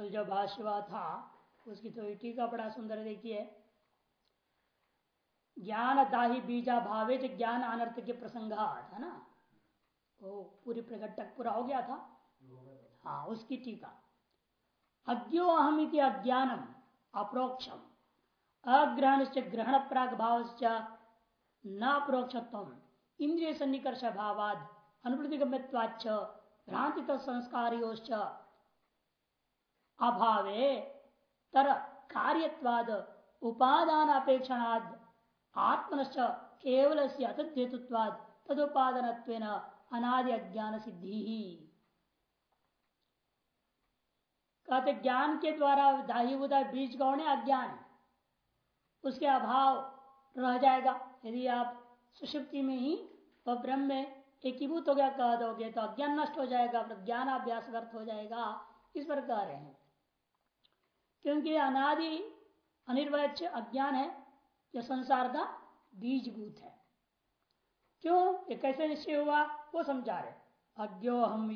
तो जो भाष्यवा था, उसकी तो टीका बड़ा सुंदर देखिए ज्ञान दाही बीजा भावे ज्ञान अनर्थ के प्रसंग है ना? वो पूरी प्रकटक पूरा हो गया था। हाँ उसकी टीका। अज्ञो अहम अज्ञानम अप्रोक्षम। अग्रहण से ग्रहण प्राग भाव न प्रोक्षत्व इंद्रिय सन्निकर्ष भावाद अनुप्रतिगम्यवाच भ्रांति संस्कार अभावे। तर कार्यवाद उपादान अपेक्षणाद आत्मनश्च केवल से अतद्येतुत्वाद तदुपादन अनादि अज्ञान सिद्धि ही कहते ज्ञान के द्वारा दाहीभूता बीज गौण अज्ञान। उसके अभाव रह जाएगा। यदि आप सुषुप्ति में ही वह ब्रह्म में एकीभूत हो गया कह दोगे तो अज्ञान नष्ट हो जाएगा ज्ञान अभ्यास व्यर्थ हो जाएगा। इस पर कह रहे हैं। क्योंकि अनादि अनिर्वच अज्ञान है यह संसार का बीजभूत है। क्यों? ये कैसे निश्चय हुआ? वो समझा रहे अज्ञोहम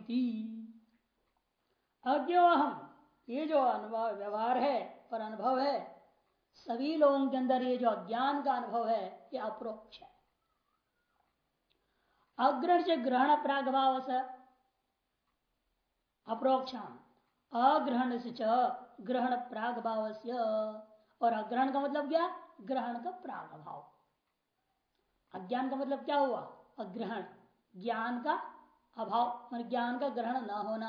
अज्ञोहम ये जो अनुभव, व्यवहार है और अनुभव है, सभी लोगों के अंदर ये जो अज्ञान का अनुभव है, ये अप्रोक्ष है। अग्रहण से ग्रहण प्रागभाव से अप्रोक्षम अग्रहण से ग्रहण प्राग भाव और अग्रहण का मतलब क्या? ग्रहण का प्राग भाव अज्ञान का मतलब क्या हुआ? अग्रहण। ज्ञान का अभाव ज्ञान का ग्रहण न होना।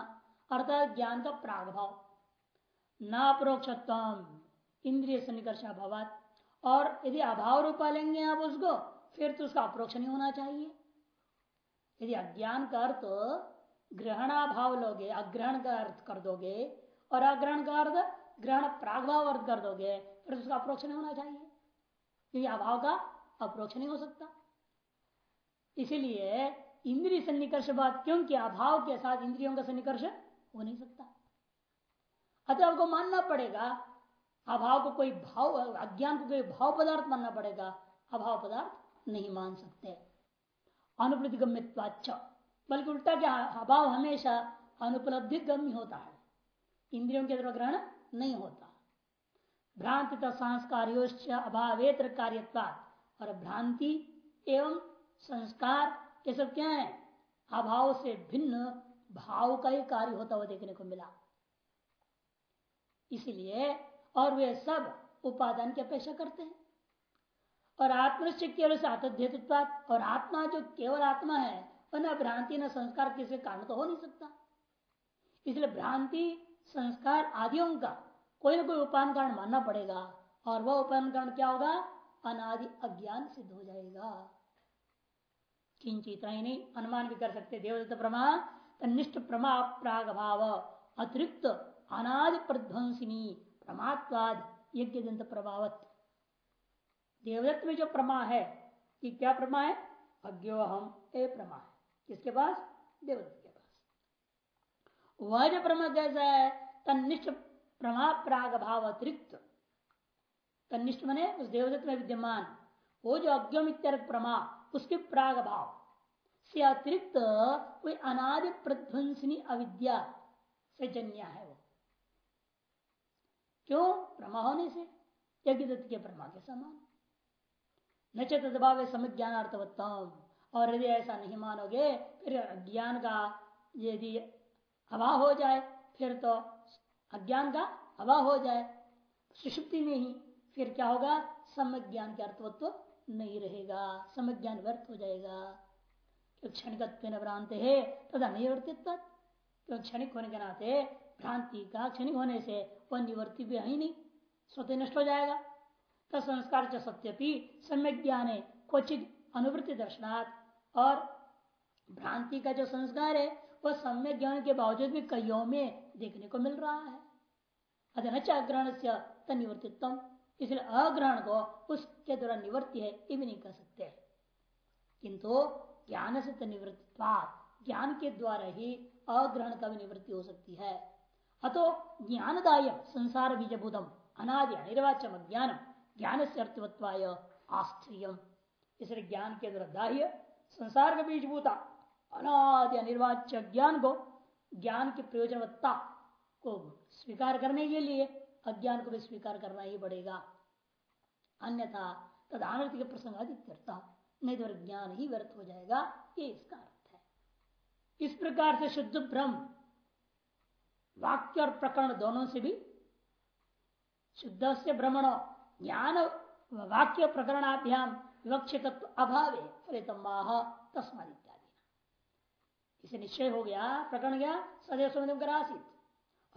अर्थात ज्ञान का प्राग भाव न अप्रोक्षत्व इंद्रिय सन्निकर्षा भवात और यदि अभाव रूपा लेंगे आप उसको, फिर तो उसका अप्रोक्ष नहीं होना चाहिए। यदि अज्ञान का अर्थ ग्रहणाभाव लोगे, अग्रहण का अर्थ कर दोगे और अग्रहण का अर्थ ग्रहण प्रागभाव अर्थ कर दोगे फिर उसका अप्रोक्ष नहीं होना चाहिए। क्योंकि अभाव का अप्रोक्ष नहीं हो सकता। इसीलिए इंद्रिय सन्निकर्ष बात, क्योंकि अभाव के साथ इंद्रियों का सन्निकर्ष हो नहीं सकता। अतः आपको मानना पड़ेगा, अभाव को कोई भाव, अज्ञान को कोई भाव पदार्थ मानना पड़ेगा। अभाव पदार्थ नहीं मान सकते। अनुपलब्धि गम्यवाच बल्कि उल्टा क्या अभाव हमेशा अनुपलब्धि गम्य होता है। इंद्रियों के द्वारा ग्रहण नहीं होता। भ्रांति संस्कार अभावेत्र कार्य और भ्रांति एवं संस्कार ये सब क्या है? अभाव से भिन्न भाव का ही कार्य होता हुआ देखने को मिला। इसलिए और वे सब उपादान की अपेक्षा करते हैं। और आत्मनिश्चय केवल से आत्मध्यत्वाद और आत्मा जो केवल आत्मा है, वह न भ्रांति न संस्कार किसी कारण तो हो नहीं सकता। इसलिए भ्रांति संस्कार आदियों का कोई ना कोई उपान कारण मानना पड़ेगा। और वह उपान कारण क्या होगा? अनादि अज्ञान सिद्ध हो जाएगा। किंचित ही नहीं, अनुमान भी कर सकते, देवदत्त प्रमा तनिष्ठ प्रमा प्राग भाव अतिरिक्त अनादि प्रध्वंसिनी, प्रमात्वाद यज्ञ दंत प्रभावत। देवदत्त में जो प्रमा है कि क्या प्रमा है? अज्ञो हम ए प्रमा है। किसके पास? देवदत्त वह जो प्रमा कैसा है तनिष्ठ प्रमा प्राग भाव अतिरिक्त। तनिष्ठ मने उस देवदत्त में विद्यमान, वो जो अज्ञम प्रमा उसके प्राग भाव। से अतिरिक्त कोई अनादि प्रध्वंसनी अविद्या से जन्य है वो। क्यों? प्रमा होने से यज्ञ के प्रमा के समान। न चतभाव समज्ञानार्थवत्तम और यदि ऐसा नहीं मानोगे, फिर अज्ञान का यदि अभाव हो जाए, फिर तो अज्ञान का अभाव हो जाए। सुषुप्ति में ही फिर क्या होगा? सम्यक ज्ञान के अर्थवत्व तो नहीं रहेगा। सम्यक ज्ञान व्यर्थ हो जाएगा। क्षणिक भ्रांत है? तथा निवर्तित क्षणिक होने के नाते भ्रांति का क्षणिक होने से वह निवर्ति भी है ही नहीं। स्वतः नष्ट हो जाएगा। तब संस्कार सत्यपि सम्यक ज्ञान है क्वचित अनुवृत्ति दर्शनात्। और भ्रांति का जो संस्कार है वह सम्यक ज्ञान के बावजूद भी कईयों में देखने को मिल रहा है। अधनच अग्रहण से निवर्तित्व इसलिए अग्रहण को उसके द्वारा निवर्ति है, ये भी नहीं कह सकते। किंतु ज्ञान से निवृत्ति ज्ञान के द्वारा ही अग्रहण का भी निवृत्ति हो सकती है। अतो ज्ञानदाय संसार बीजभूतम अनादि अनिर्वाचम ज्ञान ज्ञान से अर्थवत्वाय आस्थियम इसलिए ज्ञान के द्वारा दाह्य संसार का बीजभूता अनादि अनिर्वाच्य ज्ञान को, ज्ञान की प्रयोजनवत्ता को स्वीकार करने के लिए अज्ञान को भी स्वीकार करना ही पड़ेगा। अन्यथा तद के प्रसंग अधिकता नहीं तो ज्ञान ही व्यर्थ हो जाएगा, ये इसका अर्थ है। इस प्रकार से शुद्ध ब्रह्म, वाक्य और प्रकरण दोनों से भी शुद्ध से भ्रमण ज्ञान वाक्य प्रकरणाभ्याम विवक्षित अभाव फलित तस्माद इत्यादि इसे निश्चय हो गया, प्रकरण गया, सदैव सौम्य आसित।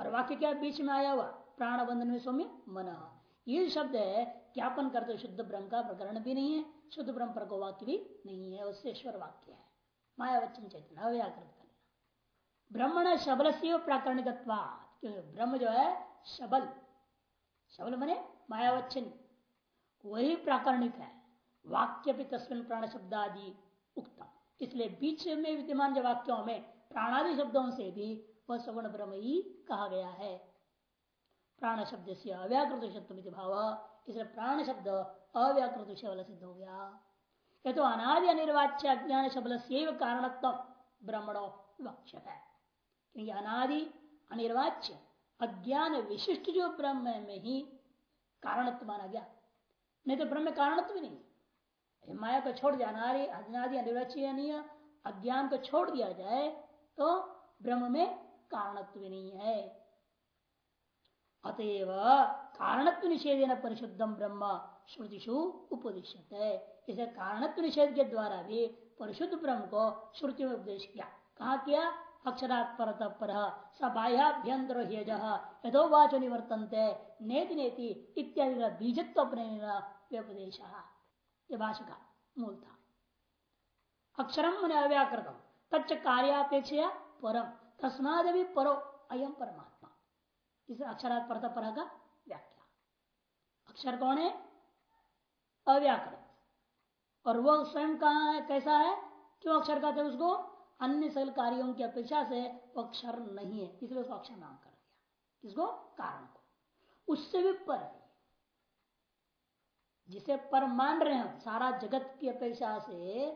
और वाक्य क्या बीच में आया हुआ? प्राण बंधन में सौम्य मन। ये शब्द है, ज्ञापन करते शुद्ध ब्रह्म का प्रकरण भी नहीं है, शुद्ध ब्रह्म पर वाक्य भी नहीं है, उससे ईश्वर वाक्य है। मायावचन चैतन्य अव्याकृत ब्रह्मण शबल से प्राकरणिक ब्रह्म जो है, शबल। शबल मने मायावचन वही प्राकरणिक है। वाक्य भी तस्वीन प्राण शब्द आदि उक्तम। इसलिए बीच में विद्यमान जो वाक्यों में प्राणादि शब्दों से भी वह सगुण ब्रह्म ही कहा गया है। प्राण शब्द से अव्याकृत शब्द भाव, इसलिए प्राण शब्द अव्याकृत शबल सिद्ध हो गया। यह तो अनादि अनिर्वाच्य अज्ञान शबल से कारणत्व ब्रह्मणो वक्ष है। क्योंकि अनादि अनिर्वाच्य अज्ञान विशिष्ट जो ब्रह्म में ही कारणत्व माना गया। नहीं तो ब्रह्म कारणत्व नहीं माया को छोड़ दिया अनादि अनादि अनिर्वाच्य अज्ञान को छोड़ दिया जाए तो ब्रह्म में कारणत्व नहीं है। अतएव कारणत्व निषेध न परिशुद्धम ब्रह्म श्रुतिशु उपदिश्य है इसे कारणत्व निषेध के द्वारा भी परिशुद्ध ब्रह्म को श्रुति में उपदेश किया। कहा किया? अक्षरात परत पर सबाह्याभ्यंतर यथो वाचो निवर्तनते, नेति नेति इत्यादि बीजत्व अपने व्यपदेश। ये भाषा का मूल था। अक्षरम मन अव्याकृतम तच्च कार्यापेक्षा परम तस्माद भी परो अयम परमात्मा। इस अक्षरात पर का व्याख्या। अक्षर कौन है? अव्याकृत। और वह स्वयं कहा है, कैसा है? क्यों अक्षर कहते हैं उसको? अन्य सकल कार्यों की अपेक्षा से अक्षर नहीं है, इसलिए उसको अक्षर नाम कर दिया किसको? कारण को। उससे भी पर है। जिसे पर मान रहे हो सारा जगत की अपेक्षा से,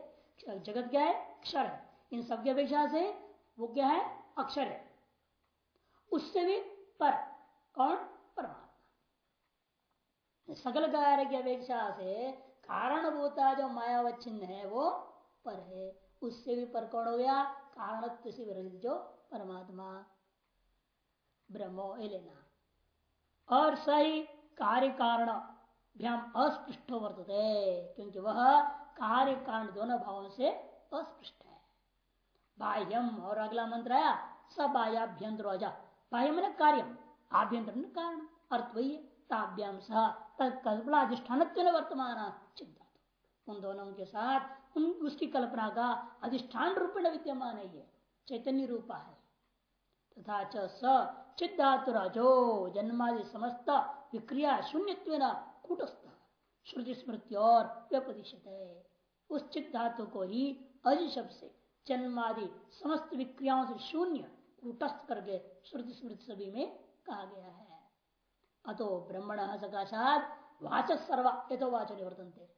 जगत क्या है? अक्षर है। इन सब की अपेक्षा से वो क्या है? अक्षर है। उससे भी पर, कौन? परमात्मा। सकल कार्य की अपेक्षा से कारण भूता जो मायावच्छिन्न है, वो पर है। उससे भी पर कौन हो गया? कारण से विरहित जो परमात्मा। ब्रह्मो लेना और सही कार्य कारण भ्याम अस्पृष्ट वर्तते क्योंकि वह कार्य कारण दोनों भावों से अस्पृष्ट है। बाह्यम, और अगला मंत्र आया सब बाह्याभ्यंतर बाह्य मन कार्य आभ्यंतर कारण अर्थ वही ताभ्याम सह, तत्कल्पना अधिष्ठान वर्तमान चिंता उन दोनों के साथ उन, उसकी कल्पना का अधिष्ठान रूप में विद्यमान है, ये चैतन्य रूपा है। तथा च चिदातुराजो जन्मादि समस्त विक्रिया शून्य कूटस्थ श्रुति स्मृति और व्यपदिशत है। उस चित्धातु को ही अज शब्द से, जन्मादि समस्त विक्रियाओं से शून्य कूटस्थ करके श्रुति स्मृति सभी में कहा गया है। अतो ब्रह्मण सकाशात वाचक सर्वा ये तो वाच निवर्तनते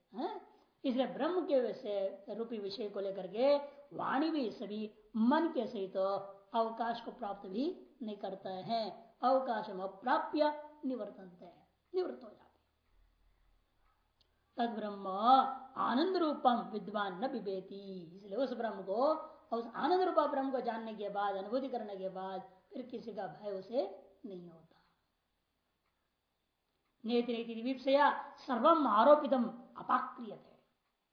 इसलिए ब्रह्म के विषय रूपी विषय को लेकर के वाणी भी सभी मन के सहित तो अवकाश को प्राप्त भी नहीं करते हैं। अवकाश में अप्राप्य निवर्तनते, निवृत्त हो। जाते तद ब्रह्म आनंद रूपम विद्वान न बिबेती इसलिए उस ब्रह्म को, उस आनंद रूपा ब्रह्म को जानने के बाद, अनुभूति करने के बाद, फिर किसी का भय उसे नहीं होता। नेति नीति विपसया सर्वम आरोपितम अपाक्रिय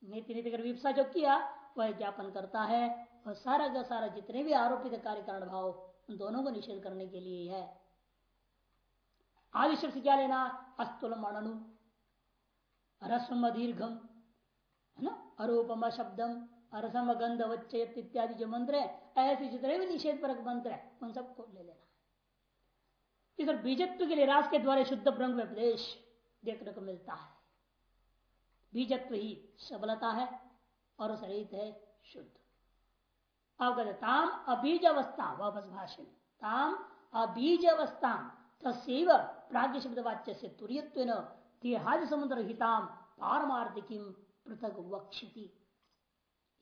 नेति नीति कर विपसा जो किया, वह ज्ञापन करता है और सारा का सारा जितने भी आरोपित कार्य कारण भाव, उन दोनों को निषेध करने के लिए है। आदि शब्द क्या लेना? अस्तुल मणनु रस्म दीर्घम है ना? अरूपम शब्दम अरसम गंध वच्चयत इत्यादि जो मंत्र है, ऐसे जितने भी निषेध परक मंत्र है। उन सबको ले लेना इधर बीजत्व के लिए रास के द्वारा शुद्ध ब्रह्म में उपदेश देखने को मिलता है। बीजत्व ही सबलता है और सहित है शुद्ध। ताम अबीज अवस्था वह भाषण। ताम अबीज अवस्था तस्व प्राग्ञ शब्द वाच्य से तुरीयत्व देहादि समुद्र हिताम पारमार्थिकीम पृथक वक्षति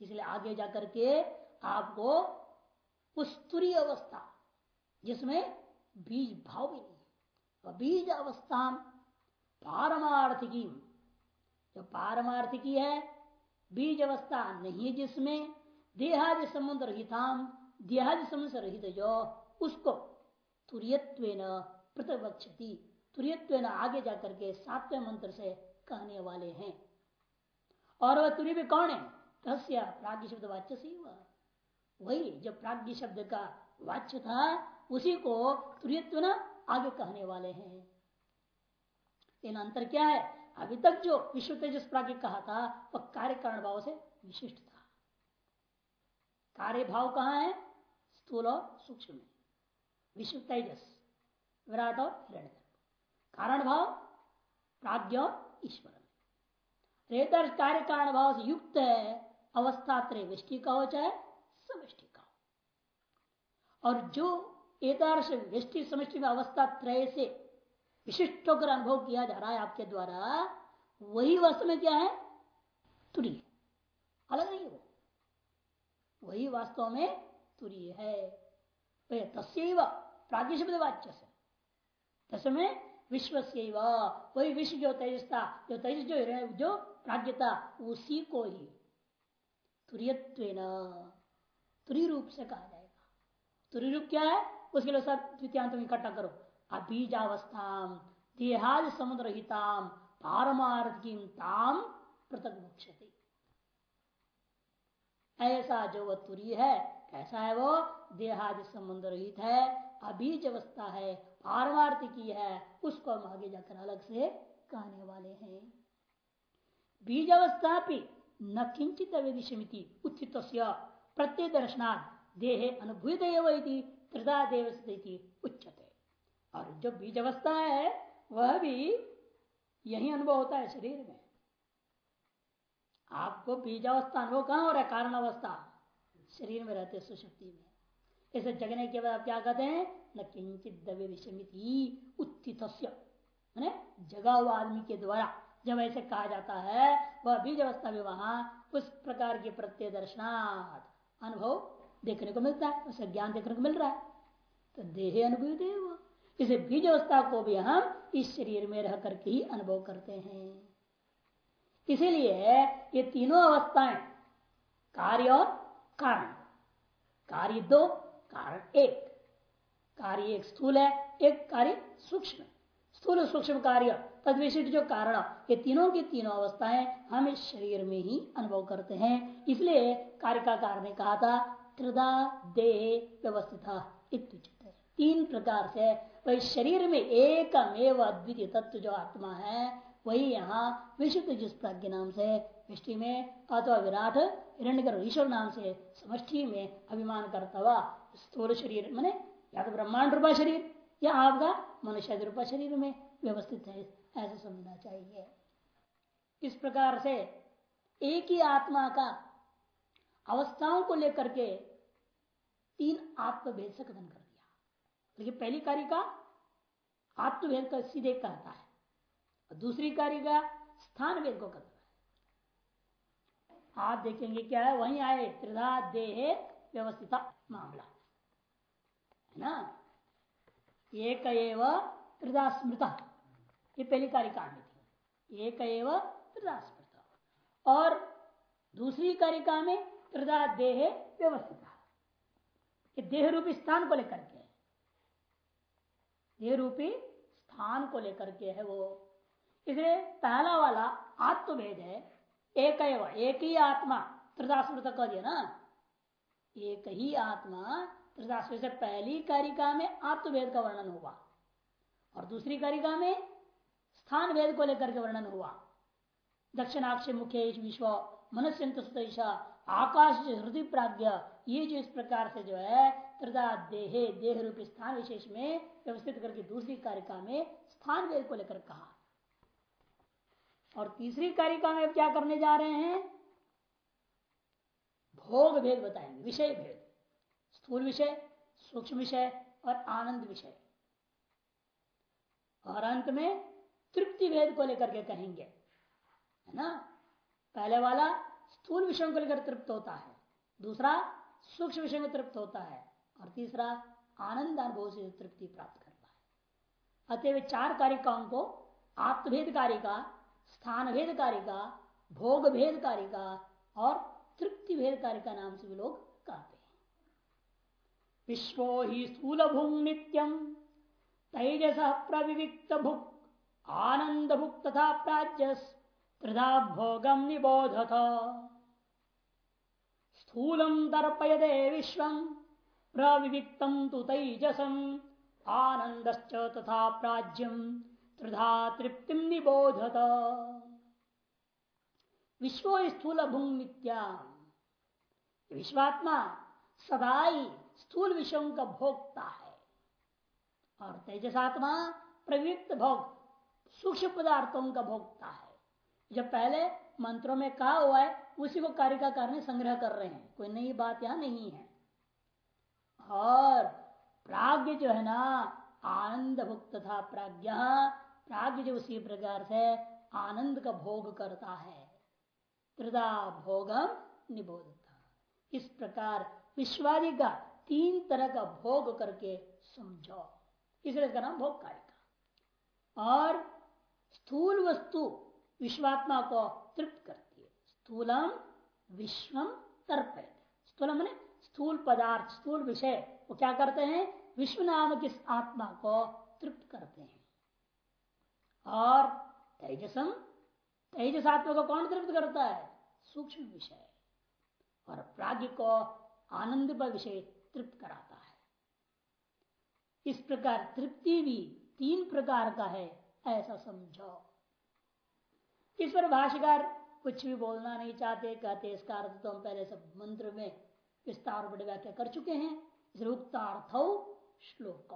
इसलिए आगे जाकर के आपको उस तुरी अवस्था, जिसमें बीज भाव भी नहीं है बीज अवस्था पारमार्थिकी, जो पारमार्थिकी है, बीज अवस्था नहीं है जिसमें देहादि संबंध रहिताम देहादि समुद्र रहित जो उसको तुरीयत्व पृथक प्रतिपक्षति तुरियत्व आगे जाकर के सातवें मंत्र से कहने वाले हैं। और वह तुरी भी कौन है? तस्या प्राग्ञ शब्द वाच्य से वही जो प्राग्ञ शब्द का वाच्य था, उसी को तुरियत्व आगे कहने वाले हैं। इन अंतर क्या है? अभी तक जो विश्व तेजस प्राग्ञ कहा था, वह कार्य कारण भाव से विशिष्ट था। कार्य भाव कहा है? स्थूल और सूक्ष्म में। विश्व तेजस, विराट और हिरण्य। कारण भाव प्राज्ञ और ईश्वर में कार्य कारण भाव से युक्त है, अवस्था त्रय वृष्टि का हो चाहे, समृष्टि का हो। और जो एकदर्श वृष्टि, समृष्टि में अवस्था त्रय से विशिष्ट होकर अनुभव किया जा रहा है आपके द्वारा, वही वास्तव में क्या है? तुरी अलग नहीं वो। वही वास्तव में तुरी है। तस्व प्राज्ञ शब्द वाच्य से तस्में विश्व से वही विश्व जो तेजस था जो तेजस जो जो प्राज्ञ था उसी को ही तुरी रूप से कहा जाएगा। तुरी रूप क्या है? उसके लिए सब द्वितीयांत में इकट्ठा करो। अबीजावस्था देहाद समुद्र हिताम पारमार्थिकीम ताम पृथक ऐसा जो वह तुरी है, कैसा है वो? देहादि समुद्र रहित है अबीज अवस्था है पारमार्थिकी है, उसको हम आगे जाकर अलग से कहने वाले हैं। बीज अवस्था भी न किंचित अवेदिशमिति उत्थित प्रत्यय दर्शनाथ देहे अनुभूत त्रिदा देव उच्चते और जो बीज अवस्था है, वह भी यही अनुभव होता है शरीर में। आपको बीजावस्था अनुभव कहाँ हो रहा है? कारण अवस्था। शरीर में रहते सुशक्ति में। ऐसे जगने के बाद आप क्या कहते हैं? न किंचित दव्य विषमिति उत्थित जगा हुआ आदमी के द्वारा जब ऐसे कहा जाता है, वह बीज अवस्था में वहाँ उस प्रकार के प्रत्यय दर्शनार्थ अनुभव देखने को मिलता है, उसे ज्ञान देखने को मिल रहा है। तो देह अनुभव देव इसे बीज अवस्था को भी हम इस शरीर में रह करके ही अनुभव करते हैं। इसीलिए ये तीनों अवस्थाएँ कार्य और कारण। कार्य दो कारण एक। कार्य एक स्थूल है, एक कार्य सूक्ष्म। स्थूल सूक्ष्म कार्य तद जो कारण, ये तीनों की तीनों अवस्थाएँ हम इस शरीर में ही अनुभव करते हैं। इसलिए कार्य का कारण कहा था, त्रिदा देह व्यवस्थित तीन प्रकार से वही शरीर में एकमेव अद्वितीय तत्व जो आत्मा है, वही यहाँ विशुद्ध जिस प्राज्ञ नाम से वृष्टि में अथवा विराट हिरण्यकर ईश्वर नाम से, समष्टि में अभिमान करता हुआ स्थूल शरीर, मैंने या तो ब्रह्मांड रूपा शरीर, या आपका मनुष्य रूपा शरीर में व्यवस्थित है, ऐसा समझना चाहिए। इस प्रकार से एक ही आत्मा का अवस्थाओं को लेकर के तीन आत्मभेद से कथन कर दिया। लेकिन पहली कार्य का आत्मभेद का सीधे कहता है, और दूसरी कार्य का स्थान भेद को कहता है। आप देखेंगे क्या है, वहीं आए त्रिधा देह व्यवस्थित मामला। ना? एक स्मृता ये पहली कारिका में थी। एक त्रिदा स्मृत और दूसरी कारिका में त्रिदा देह व्यवस्थित देह रूपी स्थान को लेकर के देह रूपी स्थान को लेकर के है वो। इसलिए पहला वाला आत्मभेद है। एक एक ही आत्मा त्रिदास्मृत कह दिया ना? एक ही आत्मा से पहली कारिका में आत्मभेद का वर्णन हुआ और दूसरी कारिका में स्थान भेद को लेकर के वर्णन हुआ। दक्षिणाक्ष मुख्य विश्व, मनुष्य आकाश हृदय प्राज्ञ ये जो इस प्रकार से जो है, त्रिदा देहे देह रूपी स्थान विशेष में व्यवस्थित करके दूसरी कारिका में स्थान भेद को लेकर कहा। और तीसरी कारिका में क्या करने जा रहे हैं? भोग भेद बताएँगे, विषय भेद। स्थूल विषय, सूक्ष्म विषय और आनंद विषय। और अंत में तृप्ति भेद को लेकर के कहेंगे, है ना? पहले वाला स्थूल विषयों को लेकर तृप्त होता है, दूसरा सूक्ष्म विषय में तृप्त होता है, और तीसरा आनंद अनुभव से तृप्ति प्राप्त कर है। अतः चार कारिकाओं को आत्मभेद कारिका स्थान भेद कारिका भोग भेद कारिका और तृप्ति भेद कारिका नाम से भी लोग कहते हैं। विश्व ही स्थूल भूम नित्यम। तेजस प्रविविक्त भुक आनंद भुक तथा प्राज्य त्रिधा भोगम निबोधत। स्थूलम दर्पयदे विश्व, प्रविविक्त तो तैजसम आनंद तथा प्राज्यम त्रिधा तृप्ति निबोधत। विश्व स्थूल भूमित्या विश्वात्मा सदाई स्थूल विषयों का भोगता है। और तेजसात्मा प्रवृत्त भोग, सूक्ष्म पदार्थों का भोगता है। जब पहले मंत्रों में कहा हुआ है, उसी को कारिका करने संग्रह कर रहे हैं। कोई नई बात यहाँ नहीं है। और प्राग्ञ जो है ना आनंद भुक्त था प्राज्ञ, प्राग्ञ जो उसी प्रकार से आनंद का भोग करता है। त्रिदा भोगम निबोधता। इस प्रकार विश्वादि का तीन तरह का भोग करके समझो इसलिए इसका नाम भोग कार्य का और स्थूल वस्तु विश्वात्मा को तृप्त करती है। स्थूलम विश्वम तर्प स्थूल मैंने स्थूल पदार्थ, स्थूल विषय। वो क्या करते हैं? विश्व नाम की आत्मा को तृप्त करते हैं। और तेजसम, तेजस आत्मा को कौन तृप्त करता है? सूक्ष्म विषय। और प्राग को आनंद विषय तृप्त कराता है। इस प्रकार तृप्ति भी तीन प्रकार का है, ऐसा समझो। इस पर भाष्यकार कुछ भी बोलना नहीं चाहते, कहते इसका अर्थ तो हम पहले सब मंत्र में विस्तार बड़े व्याख्या कर चुके हैं। इस उक्तार्थ श्लोक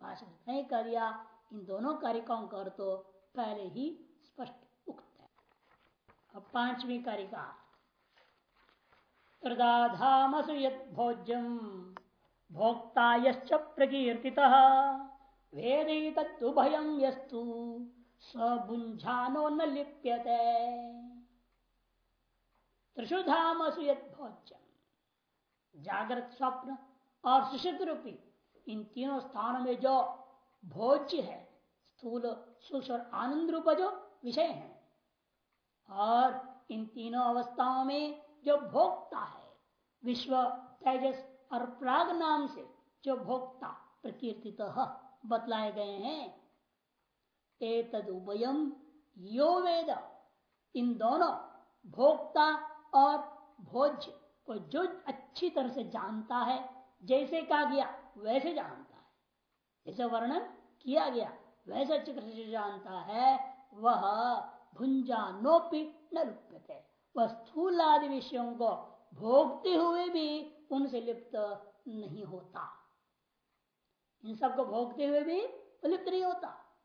भाषण नहीं कर दिया, इन दोनों कारिकाओं का अर्थ तो पहले ही स्पष्ट उक्त है। अब पांचवी कारिका। हृदाधामसु यद्भोज्यम। भोक्ता यश्च प्रकीर्ति वेद तदुभयम यस्तु। सबुंझानो न लिप्यते। त्रिशुधामसु यद्भोज्यम। जागृत स्वप्न और सुषित रूपी इन तीनों स्थानों में जो भोज्य है, स्थूल सूक्ष्म और आनंद रूप जो विषय है। और इन तीनों अवस्थाओं में जो भोक्ता है, विश्व तेजस और प्राग नाम से जो भोक्ता प्रकीर्तित बतलाए गए हैं। तद उभयम यो वेद। इन दोनों, भोक्ता और भोज्य को जो अच्छी तरह से जानता है, जैसे कहा गया, वैसे जानता है। जैसे वर्णन किया गया, वैसे अच्छी तरह से जानता है, वह भुंजा नोपी न रुप्यते वह स्थूल आदि विषयों को भोगते हुए भी उनसे लिप्त नहीं होता। इन सबको भोगते हुए भी लिप्त नहीं होता।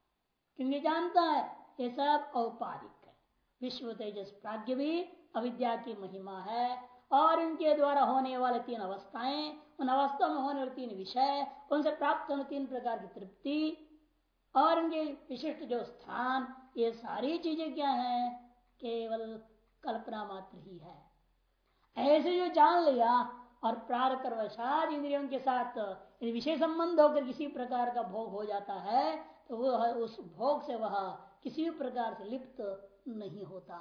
क्योंकि जानता है? ये सब औपाधिक है। विश्व तेजस प्राग्ञ भी अविद्या की महिमा है और इनके द्वारा होने वाले तीन अवस्थाएँ, उन अवस्था में होने वाले तीन विषय, उनसे प्राप्त होने तीन प्रकार की तृप्ति और इनके विशिष्ट जो स्थान, ये सारी चीज़ें क्या है? केवल कल्पना मात्र ही है। ऐसे जो जान लिया और प्रार कर इंद्रियों के साथ विषय संबंध होकर किसी प्रकार का भोग हो जाता है तो वह उस भोग से वह किसी भी प्रकार से लिप्त नहीं होता।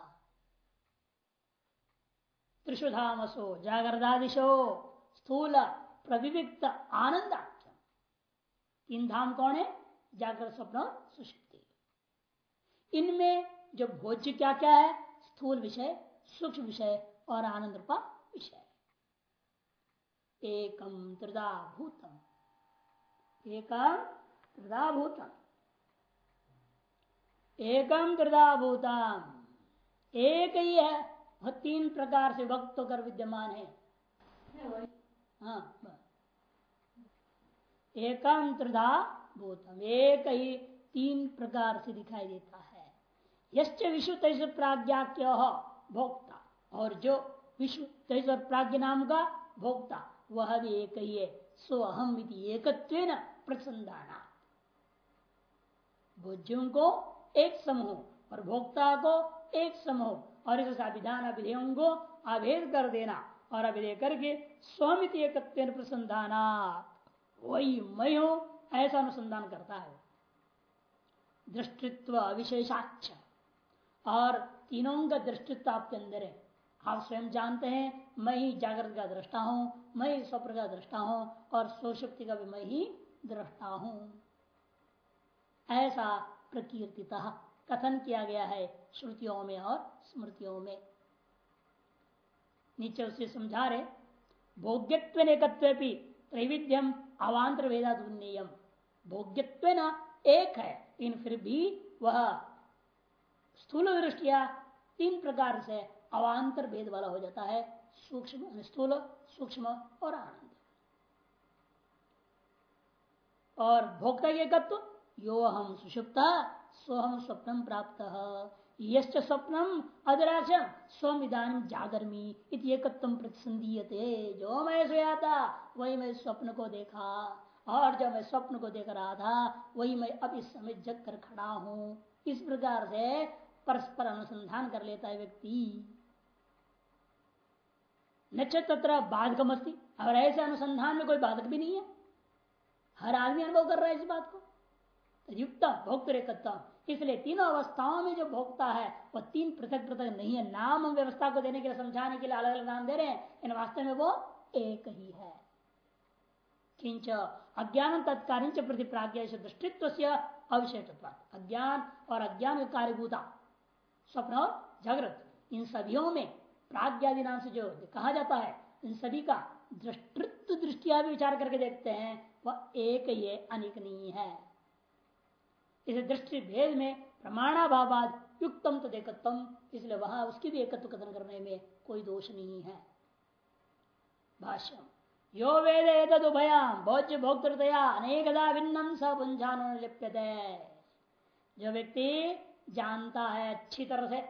त्रिशुधामसो जागरदादिशो स्थूल प्रविविक्त आनंदाख्यम तीन धाम कौन है? जागृत स्वप्न सुशक्ति इनमें जो भोज्य क्या क्या है? स्थूल विषय, सूक्ष्म विषय और आनंद रूपा विषय। एकम त्रिदा भूतम एकम त्रिदा भूतम एकम त्रिदा भूतम एक ही है। वह तीन प्रकार से वक्त होकर विद्यमान है। हाँ एकम त्रिदा भूतम एक ही तीन प्रकार से दिखाई देता यश्च विश्व तेज प्राज्ञाक्य भोक्ता। और जो विश्व तेज प्राज्ञ नाम का भोक्ता, वह भी एक ही है। सो अहम एक प्रसंधाना भोज्यों को एक समूह, और भोक्ता को एक समूह, और इस अभिधान अभिधेयों को अभेद कर देना, और अभिधेय करके स्वमित एक प्रसंधाना वही मैं हूँ ऐसा अनुसंधान करता है। दृष्टित्व अविशेषाच और तीनों का दृष्टित्व आपके अंदर है। आप स्वयं जानते हैं, मैं ही जागृत का दृष्टा हूँ, मैं ही स्वप्न का दृष्टा हूँ और सुषुप्ति का भी मैं ही दृष्टा हूँ। ऐसा प्रकीर्तिता कथन किया गया है श्रुतियों में और स्मृतियों में। नीचे उसे समझा रहे भोग्यत्व एकत्व त्रैविध्यम अवान्तर वेदा नियम भोग्यत्व न एक है, लेकिन फिर भी वह स्थूल दृष्टिया तीन प्रकार से अवान्तर भेद वाला हो जाता है, सूक्ष्म स्थूल, सूक्ष्म और आनंद। और भोक्ता के एकत्व यो हम सुषुप्ता सोहम स्वप्नम प्राप्त। यश्च स्वप्नम अदराचम स्वम इधान जागरमी एकत्व प्रतिसंधीयते जो मैं सोया था वही मैं स्वप्न को देखा। और जब मैं स्वप्न को देख रहा था, वही मैं अब इस समय जग कर खड़ा हूँ। इस प्रकार से परस्पर अनुसंधान कर लेता है व्यक्ति। नक्षत्र बाधकम अस्ती। और ऐसे अनुसंधान में कोई बाधक भी नहीं है। हर आदमी अनुभव कर रहा है इस बात को। तो युक्त भोक्तरेकत्व इसलिए तीनों अवस्थाओं में जो भोक्ता है वह तीन पृथक पृथक नहीं है। नाम व्यवस्था को देने के लिए, समझाने के लिए अलग अलग नाम दे रहे हैं। इन वास्तव में वो एक ही है। किंच अज्ञान तत्कालीन प्रति प्राज्ञ दृष्टित्व से अविशेषत्व अज्ञान और अज्ञान कार्यभूता। स्वप्न और जागृत। इन सभियों में प्राज्ञादि नाम से जो कहा जाता है, इन सभी का दृष्टित्व दृष्टिया भी विचार करके देखते हैं, वह एक ही अनेक नहीं है। इसे दृष्टि भेद में प्रमाणाभावाद युक्तम तो देखत्म, इसलिए वहाँ उसकी भी एकत्व कथन करने में कोई दोष नहीं है। भाष्यम, यो वेद एतद उभयाम भोज्य भोक्तृतया अनेकदा भिन्नम सपुंजान लिप्यते जो व्यक्ति जानता है अच्छी तरह से।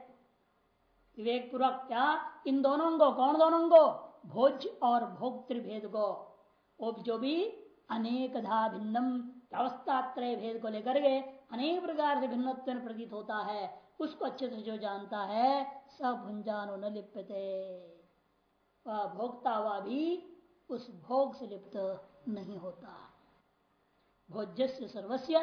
विवेक पूर्वक क्या? इन दोनों को, कौन दोनों को? भोज और भोक्तृ भेद को जो भी अनेकधा भिन्नम अवस्था भेद को लेकर के अनेक प्रकार से भिन्न प्रतीत होता है, उसको अच्छे से जो जानता है, सब भुंजानो न लिप्यते। वह भोगता हुआ भी उस भोग से लिप्त नहीं होता। भोज्य सर्वस्व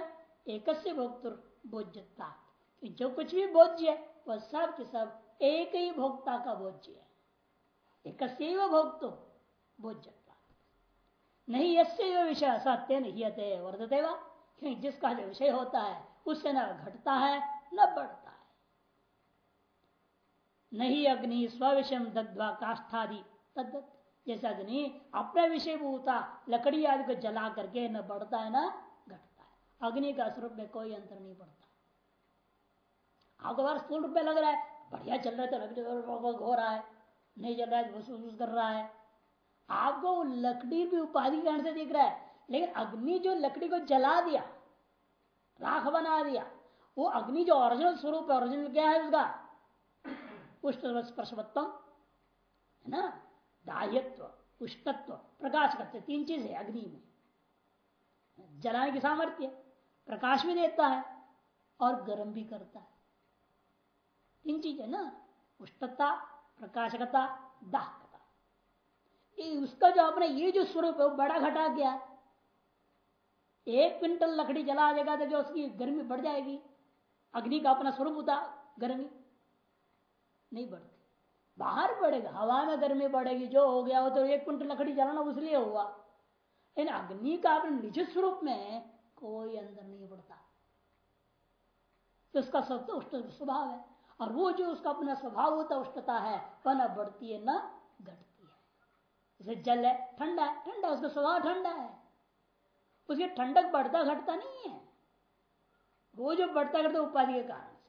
एक भोक्तुर भोज्यता जो कुछ भी भोज्य वह सब के सब एक ही भोक्ता का भोज्य है एक भोग भोक्तो भोज्यता नहीं यसे विषय सत्य नहीं वर्धते वा? क्योंकि जिसका जो विषय होता है, उससे न घटता है, न बढ़ता है। नहीं, अग्नि स्विषय दग्ध्वा काष्ठादि तद्दत जैसा अग्नि अपने विषय भूता, लकड़ी आदि को जला करके न बढ़ता है, न घटता है। अग्नि का स्वरूप में कोई अंतर नहीं पड़ता। आपको बार स्थूल रूप में लग रहा है। बढ़िया चल रहा है तो लकड़ी हो रहा है। नहीं चल रहा है तो कर रहा है। आपको लकड़ी भी उपाधि कारण से दिख रहा है। लेकिन अग्नि जो लकड़ी को जला दिया, राख बना दिया, वो अग्नि जो ओरिजिनल स्वरूप है ओरिजिनल क्या है उसका? स्पर्शवत्व है ना? दाह्यत्व उष्टत्व प्रकाश करते तीन चीज़ है अग्नि में। जलाने की सामर्थ्य प्रकाश भी देता है और गर्म भी करता है। तीन चीज़ है ना उष्टता प्रकाशकता, दाहकता। उसका जो अपने ये जो स्वरूप है, वो बड़ा घटा गया। एक क्विंटल लकड़ी जला देगा तो जो उसकी गर्मी बढ़ जाएगी। अग्नि का अपना स्वरूप होता, गर्मी। नहीं बढ़ती। बाहर बढ़ेगा हवा में गर्मी बढ़ेगी, जो हो गया, वो तो एक क्विंटल लकड़ी जलाना उसलिए हुआ। इन अग्नि का अपने निज स्वरूप में कोई अंदर नहीं बढ़ता। तो उसका सब तो स्वभाव है। और वो जो उसका अपना स्वभाव होता उष्णता है वह न बढ़ती है, न घटती है। जैसे जल है, ठंडा है, ठंडा उसका स्वभाव ठंडा है। उसकी ठंडक बढ़ता घटता नहीं है। वो जो बढ़ता घटता उपाधि के कारण से।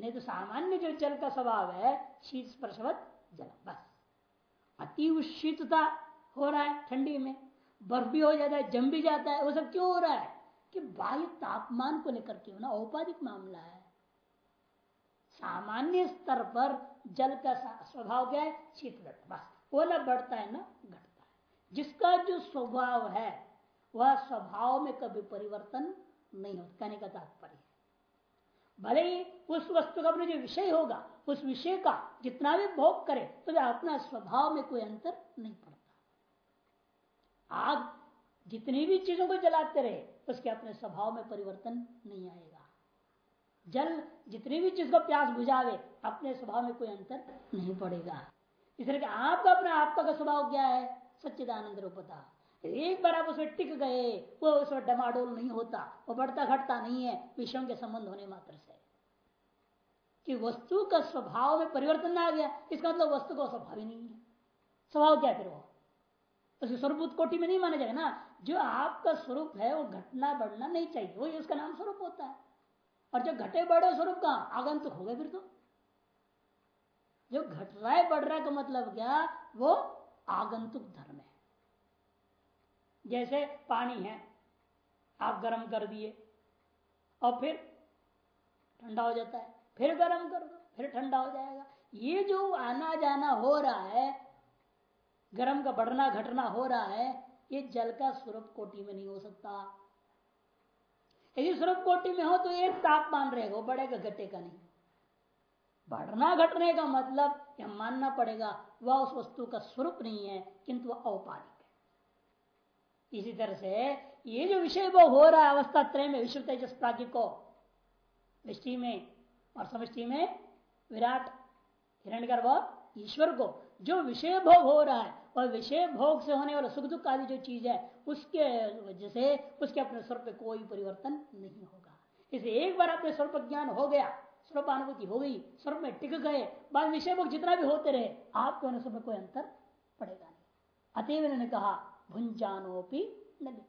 नहीं तो सामान्य जो जल का स्वभाव है, शीत स्पर्शवत जल, बस। अति शीतता हो रहा है ठंडी में, बर्फ़ भी हो जाता है, जम भी जाता है, वो सब क्यों हो रहा है? कि वायु तापमान को लेकर के ना औपाधिक मामला है। सामान्य स्तर पर जल का स्वभाव क्या है? शीत बस। वो न बढ़ता है, ना घटता है। जिसका जो स्वभाव है, वह स्वभाव में कभी परिवर्तन नहीं होता, कहने का तात्पर्य भले ही उस वस्तु का अपने जो विषय होगा, उस विषय का जितना भी भोग करे तो अपना स्वभाव में कोई अंतर नहीं पड़ता। आग जितनी भी चीज़ों को जलाते रहे, उसके अपने स्वभाव में परिवर्तन नहीं आएगा। जल जितनी भी चीज़ को प्यास बुझावे, अपने स्वभाव में कोई अंतर नहीं पड़ेगा। इसलिए आपका अपना आपका का स्वभाव क्या है? सच्चिदानंद रूपता। एक बार आप उसमें टिक गए, वो उसमें डमाडोल नहीं होता, वो बढ़ता घटता नहीं है, विषयों के संबंध होने मात्र से। कि वस्तु का स्वभाव में परिवर्तन आ गया, इसका मतलब वस्तु का स्वभाव ही नहीं है। स्वभाव क्या फिर वो? उसके स्वरूप कोटि में नहीं माना जाएगा ना। जो आपका स्वरूप है, वो घटना बढ़ना नहीं चाहिए वही उसका नाम स्वरूप होता है। और जो घटे बढ़े स्वरूप का, आगंतुक हो गए फिर तो। जो घट रहा है बढ़ रहा है का मतलब क्या? वो आगंतुक धर्म है। जैसे पानी है, आप गर्म कर दिए, और फिर ठंडा हो जाता है, फिर गर्म कर दो, फिर ठंडा हो जाएगा। ये जो आना जाना हो रहा है, गर्म का बढ़ना घटना हो रहा है, ये जल का स्वरूप कोटि में नहीं हो सकता। यदि स्वरूप कोटि में हो तो एक तापमान रहेगा, वो बढ़ेगा, घटेगा नहीं। बढ़ना घटने का मतलब यह मानना पड़ेगा, वह उस वस्तु का स्वरूप नहीं है, किंतु वह औपाधिक है। इसी तरह से ये जो विषय वो हो रहा है, अवस्था त्रय में, विश्व तेजस प्राज्ञ को, दृष्टि में और समष्टि में, विराट हिरण्य ईश्वर को, जो विषय भोग हो रहा है और विषय भोग से होने वाला सुख दुख आदि जो चीज़ है, उसके वजह से उसके अपने स्वरूप में कोई परिवर्तन नहीं होगा। इसे एक बार अपने स्वरूप ज्ञान हो गया स्वरूप अनुभूति हो गई स्वरूप में टिक गए, बाद विषय भोग जितना भी होते रहे, आपके अनुसार में कोई अंतर पड़ेगा नहीं। अतएव ने कहा भुंजानोपी न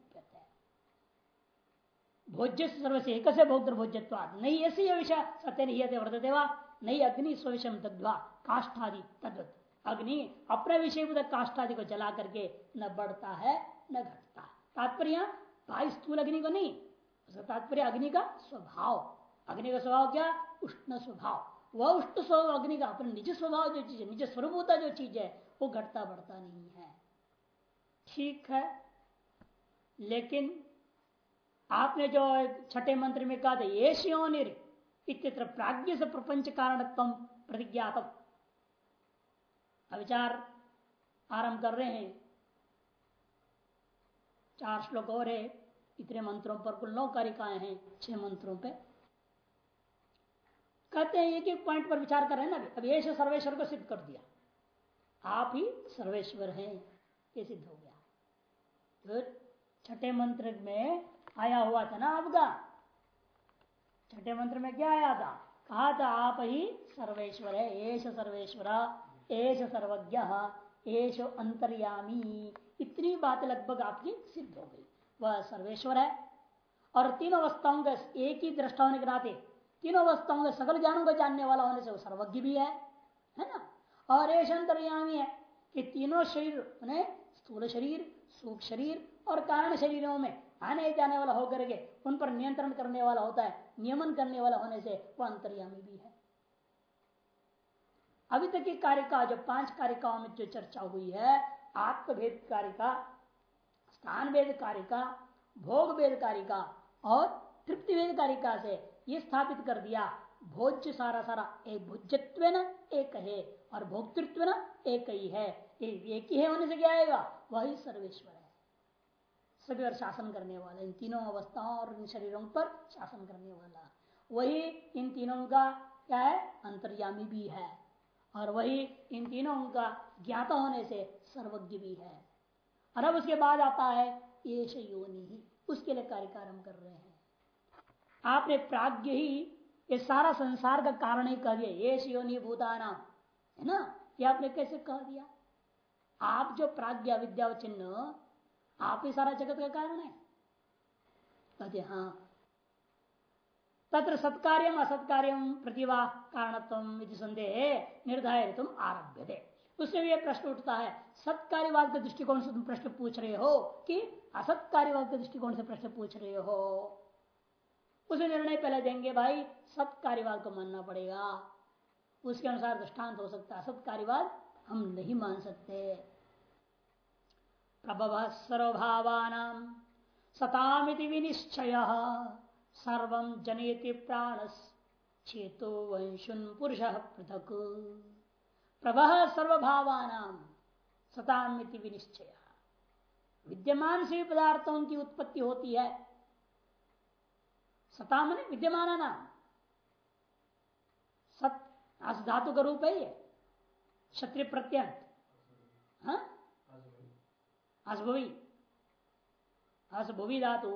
भोज्य सर्वस्य एक से भोग भोज्यवाद नहीं ऐसे विषय सत्य नहीं वर्तते वा? नहीं अग्नि स्वविषम तद्वा काष्ठादि तद्वत। अग्नि अपने विषय काष्ठादि को जला करके न बढ़ता है, न घटता है। तात्पर्य भाई स्थूल अग्नि को नहीं, उसका तात्पर्य अग्नि का स्वभाव। अग्नि का स्वभाव क्या? उष्ण स्वभाव। वह उष्ण स्वभाव अग्नि का, अपने निज स्वभाव जो चीज़ है, निज स्वरूप जो चीज़ है, वो घटता बढ़ता नहीं है। ठीक है। लेकिन आपने जो छठे मंत्र में कहा था, ये शिवनिर प्राज्ञ से प्रपंच कारणत्म प्रतिज्ञातम। अविचार आरंभ कर रहे हैं। चार श्लोक और है। इतने मंत्रों पर कुल नौ कारिकाएँ हैं। छह मंत्रों पे। कहते हैं एक एक पॉइंट पर विचार कर रहे हैं ना अब ये सर्वेश्वर को सिद्ध कर दिया। आप ही सर्वेश्वर हैं। ये सिद्ध हो गया। तो छठे मंत्र में आया हुआ था ना आपका? छठे मंत्र में क्या आया था? कहा था, आप ही सर्वेश्वर है। एश सर्वेश्वरा एश सर्वज्ञ एश अंतर्यामी। इतनी बात लगभग आपकी सिद्ध हो गई। वह सर्वेश्वर है। और तीनों अवस्थाओं का एक ही दृष्टा होने के नाते, तीनों अवस्थाओं के सकल ज्ञानों को जानने वाला होने से वो सर्वज्ञ भी है है ना? और एश अंतर्यामी है कि तीनों शरीर, उन्हें स्थूल शरीर, सूक्ष्म शरीर और कारण शरीरों में आने जाने वाला होकर के उन पर नियंत्रण करने वाला होता है, नियमन करने वाला होने से वह अंतर्यामी भी है। अभी तक की कारिका जो पाँच कारिकाओं में जो चर्चा हुई है, आत्मभेद कारिका स्थान भेद कारिका भोग भेद कारिका और तृप्ति भेद कारिका से ये स्थापित कर दिया। भोज्य सारा सारा एक भोज्यत्व न एक है और भोक्तृत्व न एक ही है। एक ही है होने से क्या आएगा? वही सर्वेश्वर है। सभी और शासन करने वाला, इन तीनों अवस्थाओं और इन शरीरों पर शासन करने वाला। वही इन तीनों का क्या है? अंतर्यामी भी है। और वही इन तीनों का ज्ञाता होने से सर्वज्ञ भी है। और अब उसके बाद आता है ये योनि ही। उसके लिए कार्य कर रहे हैं। आपने प्राग्ञ ही ये सारा संसार का कारण ही कह दिया। ये योनि भूताना, है ना? ये आपने कैसे कह दिया? आप जो प्राज्ञ विद्या चिन्ह आप ही सारा जगत का कारण है। कहते हाँ तत्र सत्कार्यम असत्कार्यम प्रतिभा कारणत्व संदेह निर्धारित आरभ्य थे उसमें भी प्रश्न उठता है, सत्कार्यवाद के दृष्टिकोण से तुम प्रश्न पूछ रहे हो कि असत्कार्यवाद के दृष्टिकोण से प्रश्न पूछ रहे हो? उसे निर्णय पहले देंगे, भाई, सत्कार्यवाद को मानना पड़ेगा। उसके अनुसार दृष्टांत हो सकता है। असत्कार्यवाद हम नहीं मान सकते। प्रभव सर्वभावान सतामिति विनिश्चय। सर्व जनयति प्राणस। चेतो वंशुन पुरुष पृथक। प्रभ सर्वभावान सतामिति विनिश्चय। विद्यमान से पदार्थों की उत्पत्ति होती है। सता मन विद्यमान नाम सत धातु का रूप है ये। क्षत्रिय प्रत्यंत हाँ? असभवी असभवी धातु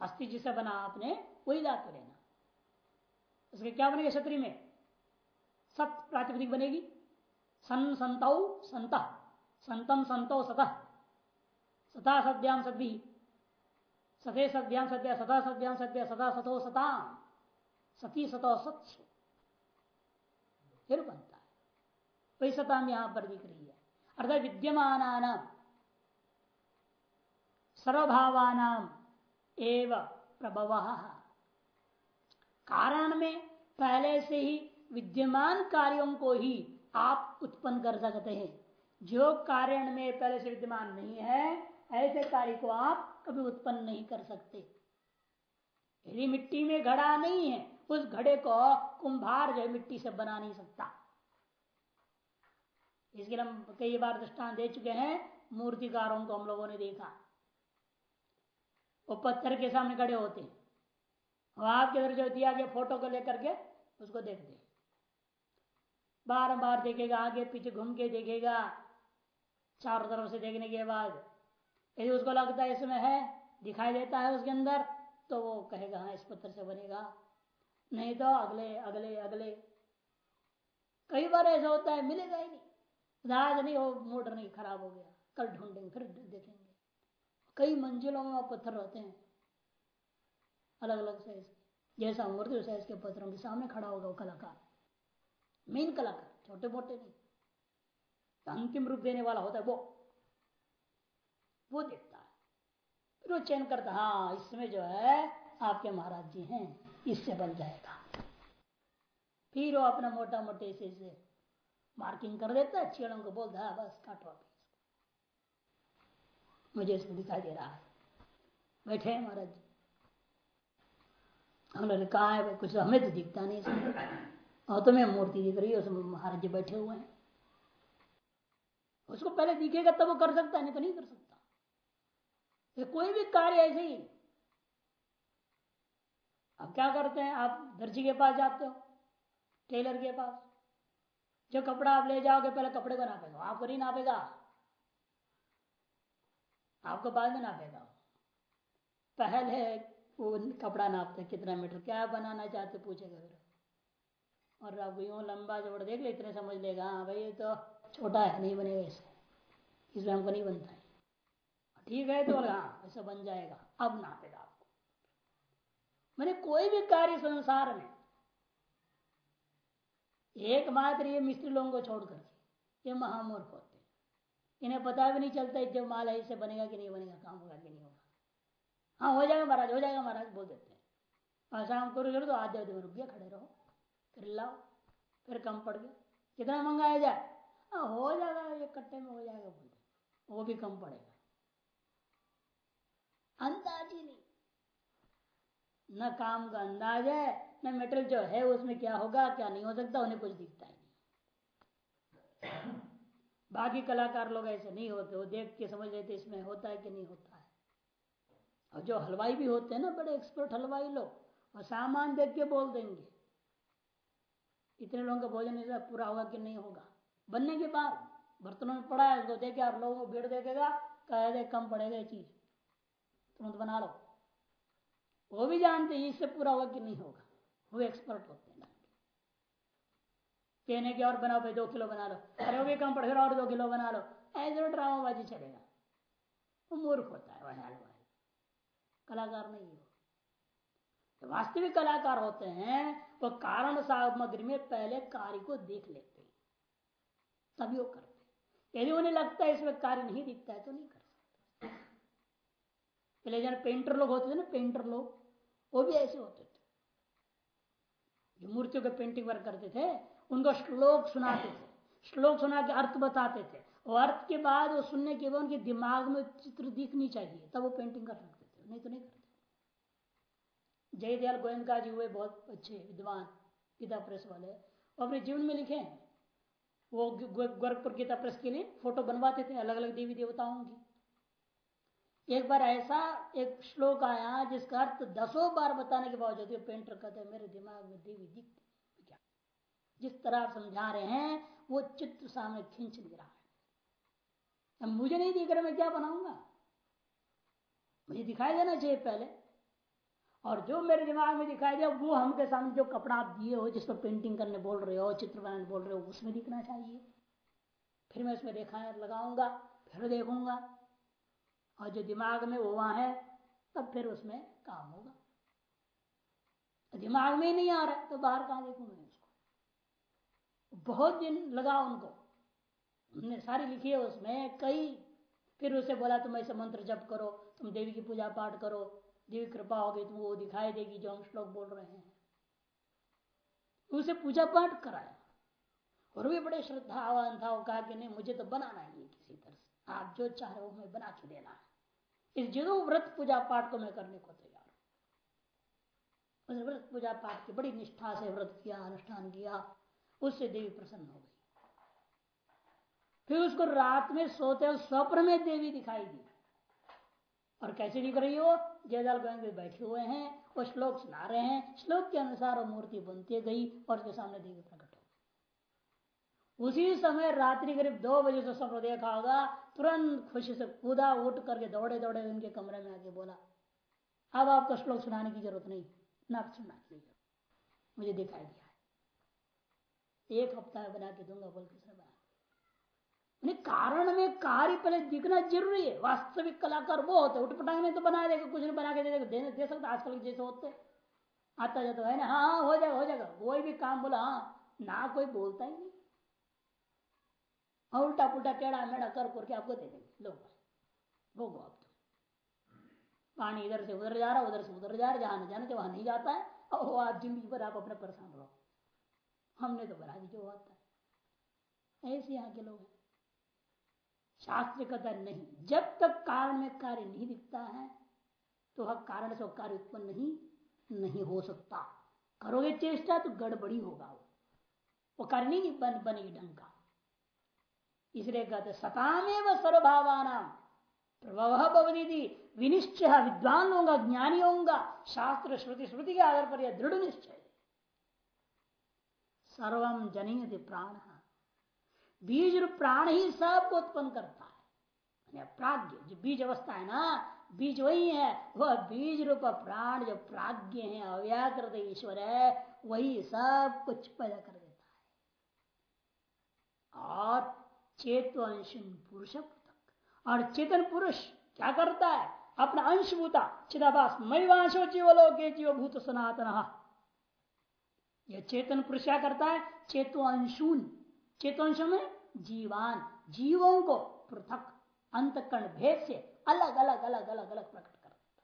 अस्थि जिसे बना आपने, वही धातु लेना उसके क्या बनेगा क्षत्रिय में? सत प्रातिपदिक बनेगी। सन संतौ संत। संतम संतो सतः। सता सद्याम सद्भी। सते सद्याम सद्या सता सद्याम सद्या सता सतो सता। सती सतो सत्सु। फिर बनता है। वही सता में यहाँ पर दिख रही है। अर्थात विद्यमान सर्वभावान एव प्रभव। कारण में पहले से ही विद्यमान कार्यों को ही आप उत्पन्न कर सकते हैं। जो कारण में पहले से विद्यमान नहीं है, ऐसे कार्य को आप कभी उत्पन्न नहीं कर सकते। यदि मिट्टी में घड़ा नहीं है, उस घड़े को कुंभार जो मिट्टी से बना नहीं सकता। इसके हम कई बार दृष्टान दे चुके हैं, मूर्तिकारों को हम लोगों ने देखा। वो पत्थर के सामने खड़े होते हैं। आपके इधर जो दिया गया फ़ोटो को लेकर के उसको देखते बार बार देखेगा, आगे पीछे घूम के देखेगा, चारों तरफ़ से देखने के बाद। यदि उसको लगता है इसमें है, दिखाई देता है उसके अंदर तो वो कहेगा हाँ इस पत्थर से बनेगा। नहीं तो अगले अगले अगले। कई बार ऐसा होता है, मिलेगा ही नहीं। आज नहीं हो मोटर नहीं, खराब हो गया। कल ढूंढेंगे, फिर देखेंगे। कई मंजिलों में पत्थर रहते हैं। अलग अलग साइज़ जैसा मूर्ति साइज़ के पत्थरों के सामने खड़ा होगा वो कलाकार। मेन कलाकार छोटे मोटे नहीं। अंतिम रूप देने वाला होता है वो। वो देखता है। फिर वो चयन करता हाँ इसमें जो है आपके महाराज जी हैं इससे बन जाएगा। फिर वो अपना मोटा मोटे से, मार्किंग कर देता है चेड़ों को बोलता है बस काटो मुझे इसमें दिखाई दे रहा है। बैठे हैं महाराज। हम लोग कहा है कुछ हमें तो दिखता नहीं इसमें। और तुम्हें मूर्ति दिख रही है, उसमें महाराज जी बैठे हुए हैं। उसको पहले दिखेगा तब वो कर सकता है, नहीं तो नहीं कर सकता। ये कोई भी कार्य ऐसे ही। अब क्या करते हैं? आप दर्जी के पास जाते हो, टेलर के पास। जो कपड़ा आप ले जाओगे, पहले कपड़े को नापेगा, आपको नहीं नापेगा। आपको बाद में नापेगा पहले वो कपड़ा नापते कितना मीटर क्या बनाना चाहते पूछेगा फिर। और आप यूँ लंबा चौड़ा देख ले, इतने समझ लेगा हाँ भाई, ये तो छोटा है, नहीं बनेगा इसे। इसमें हमको नहीं बनता है। ठीक है तो हाँ ऐसा बन जाएगा। अब नापेगा आपको। मैंने कोई भी कार्य संसार में एकमात्र ये मिस्त्री लोगों को छोड़ करके ये महामूर्ख होते इन्हें पता भी नहीं चलता जब माल है, इससे बनेगा कि नहीं बनेगा, काम होगा कि नहीं होगा। हाँ हो जाएगा महाराज, हो जाएगा महाराज, बोल देते हैं। शाम करो ज़रूर तो आधे आधे में रुक गया, खड़े रहो, फिर लाओ, फिर कम पड़ गया। कितना मंगाया जाए? हाँ हो जाएगा, ये कट्टे में हो जाएगा, बोल वो भी कम पड़ेगा। अंदाज ही नहीं। न काम का अंदाज है, न मेटेरियल जो है, उसमें क्या होगा, क्या नहीं हो सकता, उन्हें कुछ दिखता ही नहीं। बाकी कलाकार लोग ऐसे नहीं होते, वो देख के समझ लेते इसमें होता है कि नहीं होता है। और जो हलवाई भी होते हैं ना, बड़े एक्सपर्ट हलवाई लोग, और सामान देख के बोल देंगे। इतने लोगों का भोजन पूरा होगा कि नहीं होगा? बनने के बाद, बर्तनों में पड़ा है, उसको देखे और लोगों को भीड़ देखेगा, कह दे कम पड़ेगा ये चीज़। तुरंत बना लो। वो भी जानते इससे पूरा होगा कि नहीं होगा। वो एक्सपर्ट होते कहने के, और बनाओ भाई, दो किलो बना लो। अरे वो भी कम पड़े और दो किलो बना लो। ऐसे ड्रामाबाजी चलेगा। वो मूर्ख होता है, वह कलाकार नहीं हो तो वास्तविक कलाकार होते हैं, वो तो कारण सामग्री में पहले कार्य को देख लेते हैं। तभी वो करते यदि उन्हें लगता है इसमें कार्य नहीं दिखता है तो नहीं कर सकते। पहले जन पेंटर लोग होते थे ना पेंटर लोग, वो भी ऐसे होते थे। जो मूर्तियों के पेंटिंग वर्क करते थे उनको श्लोक सुनाते थे। श्लोक सुना के अर्थ बताते थे। और अर्थ के बाद वो सुनने के बाद उनके दिमाग में चित्र दिखनी चाहिए। तब वो पेंटिंग कर सकते थे। नहीं तो नहीं करते जयदयाल गोयंका जी हुए बहुत अच्छे, विद्वान, गीता प्रेस वाले। वो अपने जीवन में लिखे वो गोरखपुर गीता प्रेस के लिए फ़ोटो बनवाते थे अलग अलग देवी देवताओं की। एक बार ऐसा एक श्लोक आया जिसका अर्थ दसों बार बताने के बावजूद पेंटर कहते मेरे दिमाग में देवी दिखती जिस तरह आप समझा रहे हैं, वो चित्र सामने खींच नहीं रहा है। अब मुझे नहीं दिख रहा मैं क्या बनाऊँगा? मुझे दिखाई देना चाहिए पहले। और जो मेरे दिमाग में दिखाई दे, वो हमके सामने जो कपड़ा आप दिए हो जिसको पेंटिंग करने बोल रहे हो, चित्र बनाने बोल रहे हो, उसमें दिखना चाहिए। फिर मैं उसमें देखा, लगाऊँगा, फिर देखूँगा। और जो दिमाग में वो वहाँ है, तब फिर उसमें काम होगा। दिमाग में ही नहीं आ रहा तो बाहर कहाँ देखू मैं? उसको बहुत दिन लगा उनको। उन्होंने सारी लिखी है उसमें, कई। फिर उसे बोला, तुम ऐसे मंत्र जप करो, तुम देवी की पूजा पाठ करो, देवी कृपा होगी तुम वो दिखाई देगी जो हम श्लोक बोल रहे हैं। उसे पूजा पाठ कराया। और भी बड़े श्रद्धा श्रद्धावान था, वो कहा कि नहीं, मुझे तो बनाना ही किसी तरह से। आप जो चाह रहे हो हमें बना के देना है। इस जो व्रत पूजा पाठ को मैं करने को तैयार हूँ। व्रत पूजा पाठ की बड़ी निष्ठा से व्रत किया, अनुष्ठान किया। उससे देवी प्रसन्न हो गई। फिर उसको रात में सोते स्वप्न में देवी दिखाई दी। और कैसे दिख रही हो? जयदाल गोविंद बैठे हुए हैं वो श्लोक सुना रहे हैं। श्लोक के अनुसार वो मूर्ति बनती गई और उसके सामने देवी प्रकट हो उसी समय रात्रि करीब दो बजे से स्वप्न देखा होगा, तुरंत खुशी से कूदा, उठ करके दौड़े दौड़े उनके कमरे में आके बोला, अब आपको श्लोक सुनाने की ज़रूरत नहीं ना सुना की मुझे दिखाई दिया। एक हफ़्ता बना के दूँगा बोल के बना कारण में कार्य पहले दिखना ज़रूरी है। वास्तविक कलाकार वो होते उठपटांग में तो बना देगा, कुछ नहीं बना के दे देगा दे सकते आजकल जैसे होते आता जाता है ना हाँ हाँ हो जाएगा हो जाएगा। कोई भी काम बोला हाँ ना कोई बोलता ही नहीं। हाँ उल्टा पुल्टा टेढ़ा मेढ़ा कर करके आपको दे देंगे। लो भोगो आप तो। पानी इधर से उधर जा रहा, उधर से उधर जा रहा, जहाँ जाने तो वहाँ नहीं जाता है और आप ज़िंदगी भर आप अपने परेशान रहो। हमने तो बना दी जो होता है ऐसे यहाँ के लोग शास्त्र कहता नहीं। जब तक कारण में कार्य नहीं दिखता है तो वह कारण से कार्य उत्पन्न नहीं नहीं हो सकता। करोगे चेष्टा तो गड़बड़ी होगा वो। वो कार्य नहीं बन, बनेगी ढंग का। इसलिए कहते सतामेव सर्वभावान। प्रभाव भवदी विनिश्चय विद्वान होगा ज्ञानी होगा शास्त्र, श्रुति श्रुति के आधार पर यह दृढ़ निश्चय सर्वम जनयति प्राण। बीज रूप प्राण ही सबको उत्पन्न करता है। प्राग्ञ जो बीज अवस्था है ना, बीज वही है, वह बीज रूप प्राण, जो प्राग्ञ है, अव्याकृत ईश्वर है, वही सब कुछ पैदा कर देता है। और चेतन पुरुष और चेतन पुरुष क्या करता है? अपना अंशभूता, चिदाभास मई वांशो जीवलो के जीव भूत सनातन। यह चेतन पुरुष क्या करता है चेतो अंशून में जीवान, जीवों को पृथक अंतकरण भेद से अलग अलग अलग अलग अलग प्रकट कर देता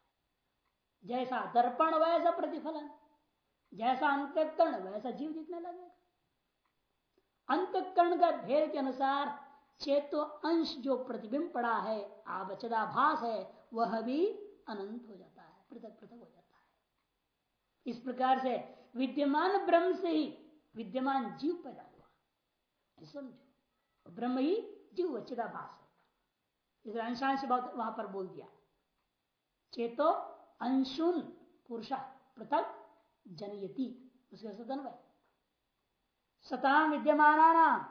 जैसा दर्पण, वैसा प्रतिफलन। जैसा अंतकरण वैसा जीव दिखने लगेगा। अंतकरण का भेद के अनुसार चेतो अंश जो प्रतिबिंब पड़ा है आवचदाभास है, वह भी अनंत हो जाता है, पृथक पृथक हो जाता है। इस प्रकार से विद्यमान ब्रह्म से ही विद्यमान जीव पैदा समझो। ब्रह्म ही जीव चिदाभास है। इस अंशांश वहाँ पर बोल दिया। चेतो अंशुन पुरुष पृथक जनयति। उसके सदन सताम विद्यमान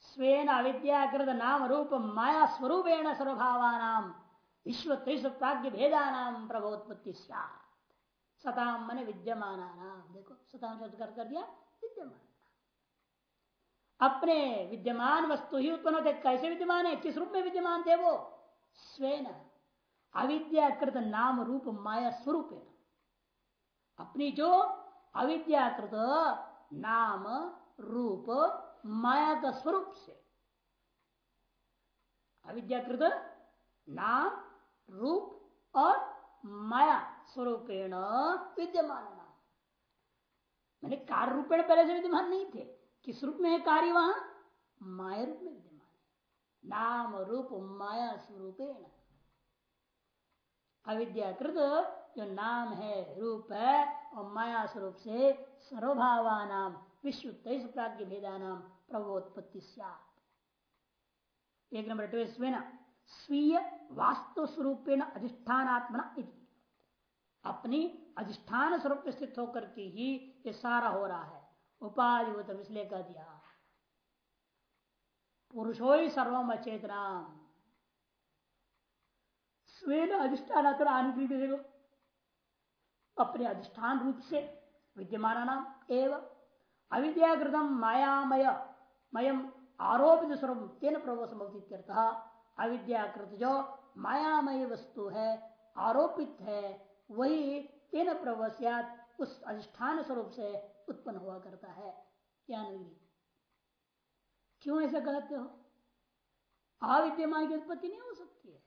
स्वेन अविद्याकृत नाम रूप माया स्वरूपेण सर्वभावान, विश्व त्रिश प्राग्ञ भेदानाम प्रभोत्पत्ति सताम मन विद्यमान देखो सताम शब्द कर, कर दिया विद्यमान। अपने विद्यमान वस्तु ही उत्पन्न होते कैसे विद्यमान है? किस रूप में विद्यमान थे वो? स्वेन। अविद्याकृत नाम रूप माया स्वरूप अपनी जो अविद्याकृत नाम रूप माया का स्वरूप से। अविद्याकृत नाम रूप और माया स्वरूपेण विद्यमान नाम मैंने कार्य रूपेण पहले से विद्यमान नहीं थे। किस रूप में है कार्य वहाँ? माया रूप में विद्यमान नाम रूप माया स्वरूपेण। अविद्याकृत जो नाम है, रूप है, और माया स्वरूप से सर्वभावान विश्व तेईस प्राग्ञ भेदा नाम प्रभोत्पत्ति एक नंबर ट्वेस्वेना स्वीय वास्तव स्वरूपेण अधिष्ठानात्मना अपनी अधिष्ठान स्वरूप स्थित होकर के ही ये सारा हो रहा है। उपाधिभूतम इसलिए कह दिया। पुरुषो ही सर्वम अचेतना स्वेन अधिष्ठान देखो। अपने अधिष्ठान रूप से विद्यमान नाम एवं अविद्याकृतम मायामय, मयम आरोपित स्वरूप तेन प्रभु संभवित अविद्याकृत जो मायामय वस्तु है, आरोपित है वही तेन प्रवस्यात उस अधिष्ठान स्वरूप से उत्पन्न हुआ करता है नहीं क्यों ऐसा कहते हो? अविद्यमान की उत्पत्ति नहीं हो सकती है।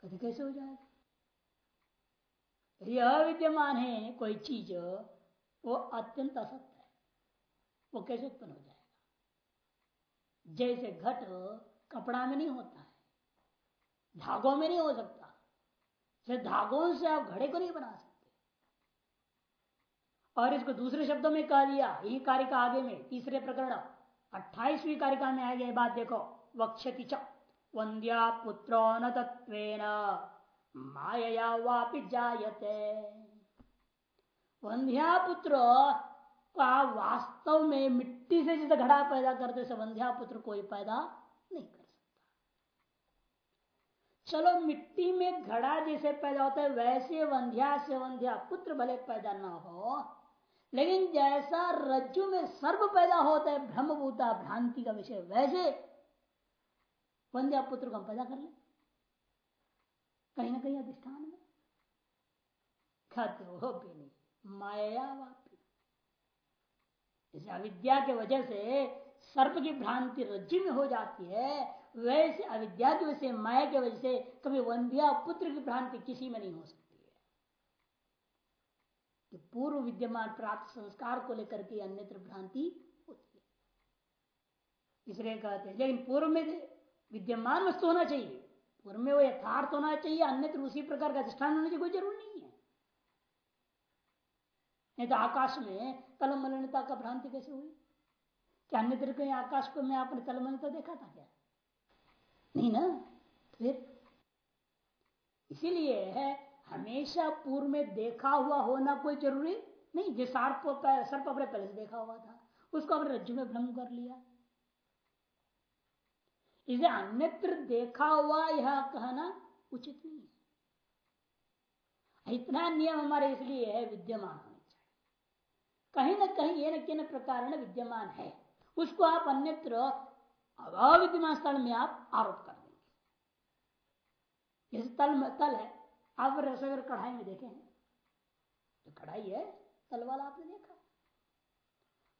कभी कैसे हो जाएगा? यदि अविद्यमान है कोई चीज़, वो अत्यंत असत्य है। वो कैसे उत्पन्न हो जाएगा? जैसे घट कपड़ा में नहीं होता है, धागों में नहीं हो सकता। धागों से आप घड़े को नहीं बना सकते। और इसको दूसरे शब्दों में कह दिया, यही कारिका आगे में, तीसरे प्रकरण, अट्ठाईसवीं कारिका में आगे बात देखो, वक्षति च वंद्या पुत्रो न तत्व माया वापि जायते। वंध्या पुत्र का वास्तव में मिट्टी से जैसे घड़ा पैदा करते से वंध्या पुत्र कोई पैदा नहीं कर चलो मिट्टी में घड़ा जैसे पैदा होता है, वैसे वंध्या से वंध्या पुत्र भले पैदा ना हो, लेकिन जैसा रज्जु में सर्व पैदा होता है, ब्रह्मभूता, भ्रांति का विषय, वैसे वंध्या पुत्र को हम पैदा कर ले। कहीं ना कहीं अधिष्ठान में। खाते हो भी नहीं मायावापी इस अविद्या के वजह से सर्प की भ्रांति रज्जु में हो जाती है वैसे अविद्या की वजह से माया की वजह से कभी वंध्या पुत्र की भ्रांति किसी में नहीं हो सकती है। कि पूर्व विद्यमान प्राप्त संस्कार को लेकर के अन्यत्र भ्रांति होती है। इसलिए कहते हैं, लेकिन पूर्व में विद्यमान वस्तु होना चाहिए। पूर्व में वो यथार्थ होना चाहिए, अन्यत्र उसी प्रकार का अधिष्ठान होने की कोई ज़रूर नहीं है। नहीं तो आकाश में कलम मलिनता का भ्रांति कैसे हुई? क्या अन्यत्र आकाश को मैं आपने कलम देखा था क्या? नहीं ना? फिर? इसीलिए है, हमेशा पूर्व में देखा हुआ होना कोई ज़रूरी? नहीं, जिस सर्प सर्प अपने पहले से देखा हुआ था, उसको अपने रज्जु में भ्रम कर लिया। इसे अन्यत्र देखा हुआ यह कहना उचित नहीं है। इतना नियम हमारे इसलिए है, विद्यमान होने चाहिए। कहीं ना कहीं ये न किन प्रकार विद्यमान है। उसको आप अन्यत्र अविद्यमान स्थल में आप आरोप कर देंगे। जैसे तल में तल है, आप रसगर कढ़ाई में देखे हैं तो कढ़ाई है, तल वाला आपने देखा।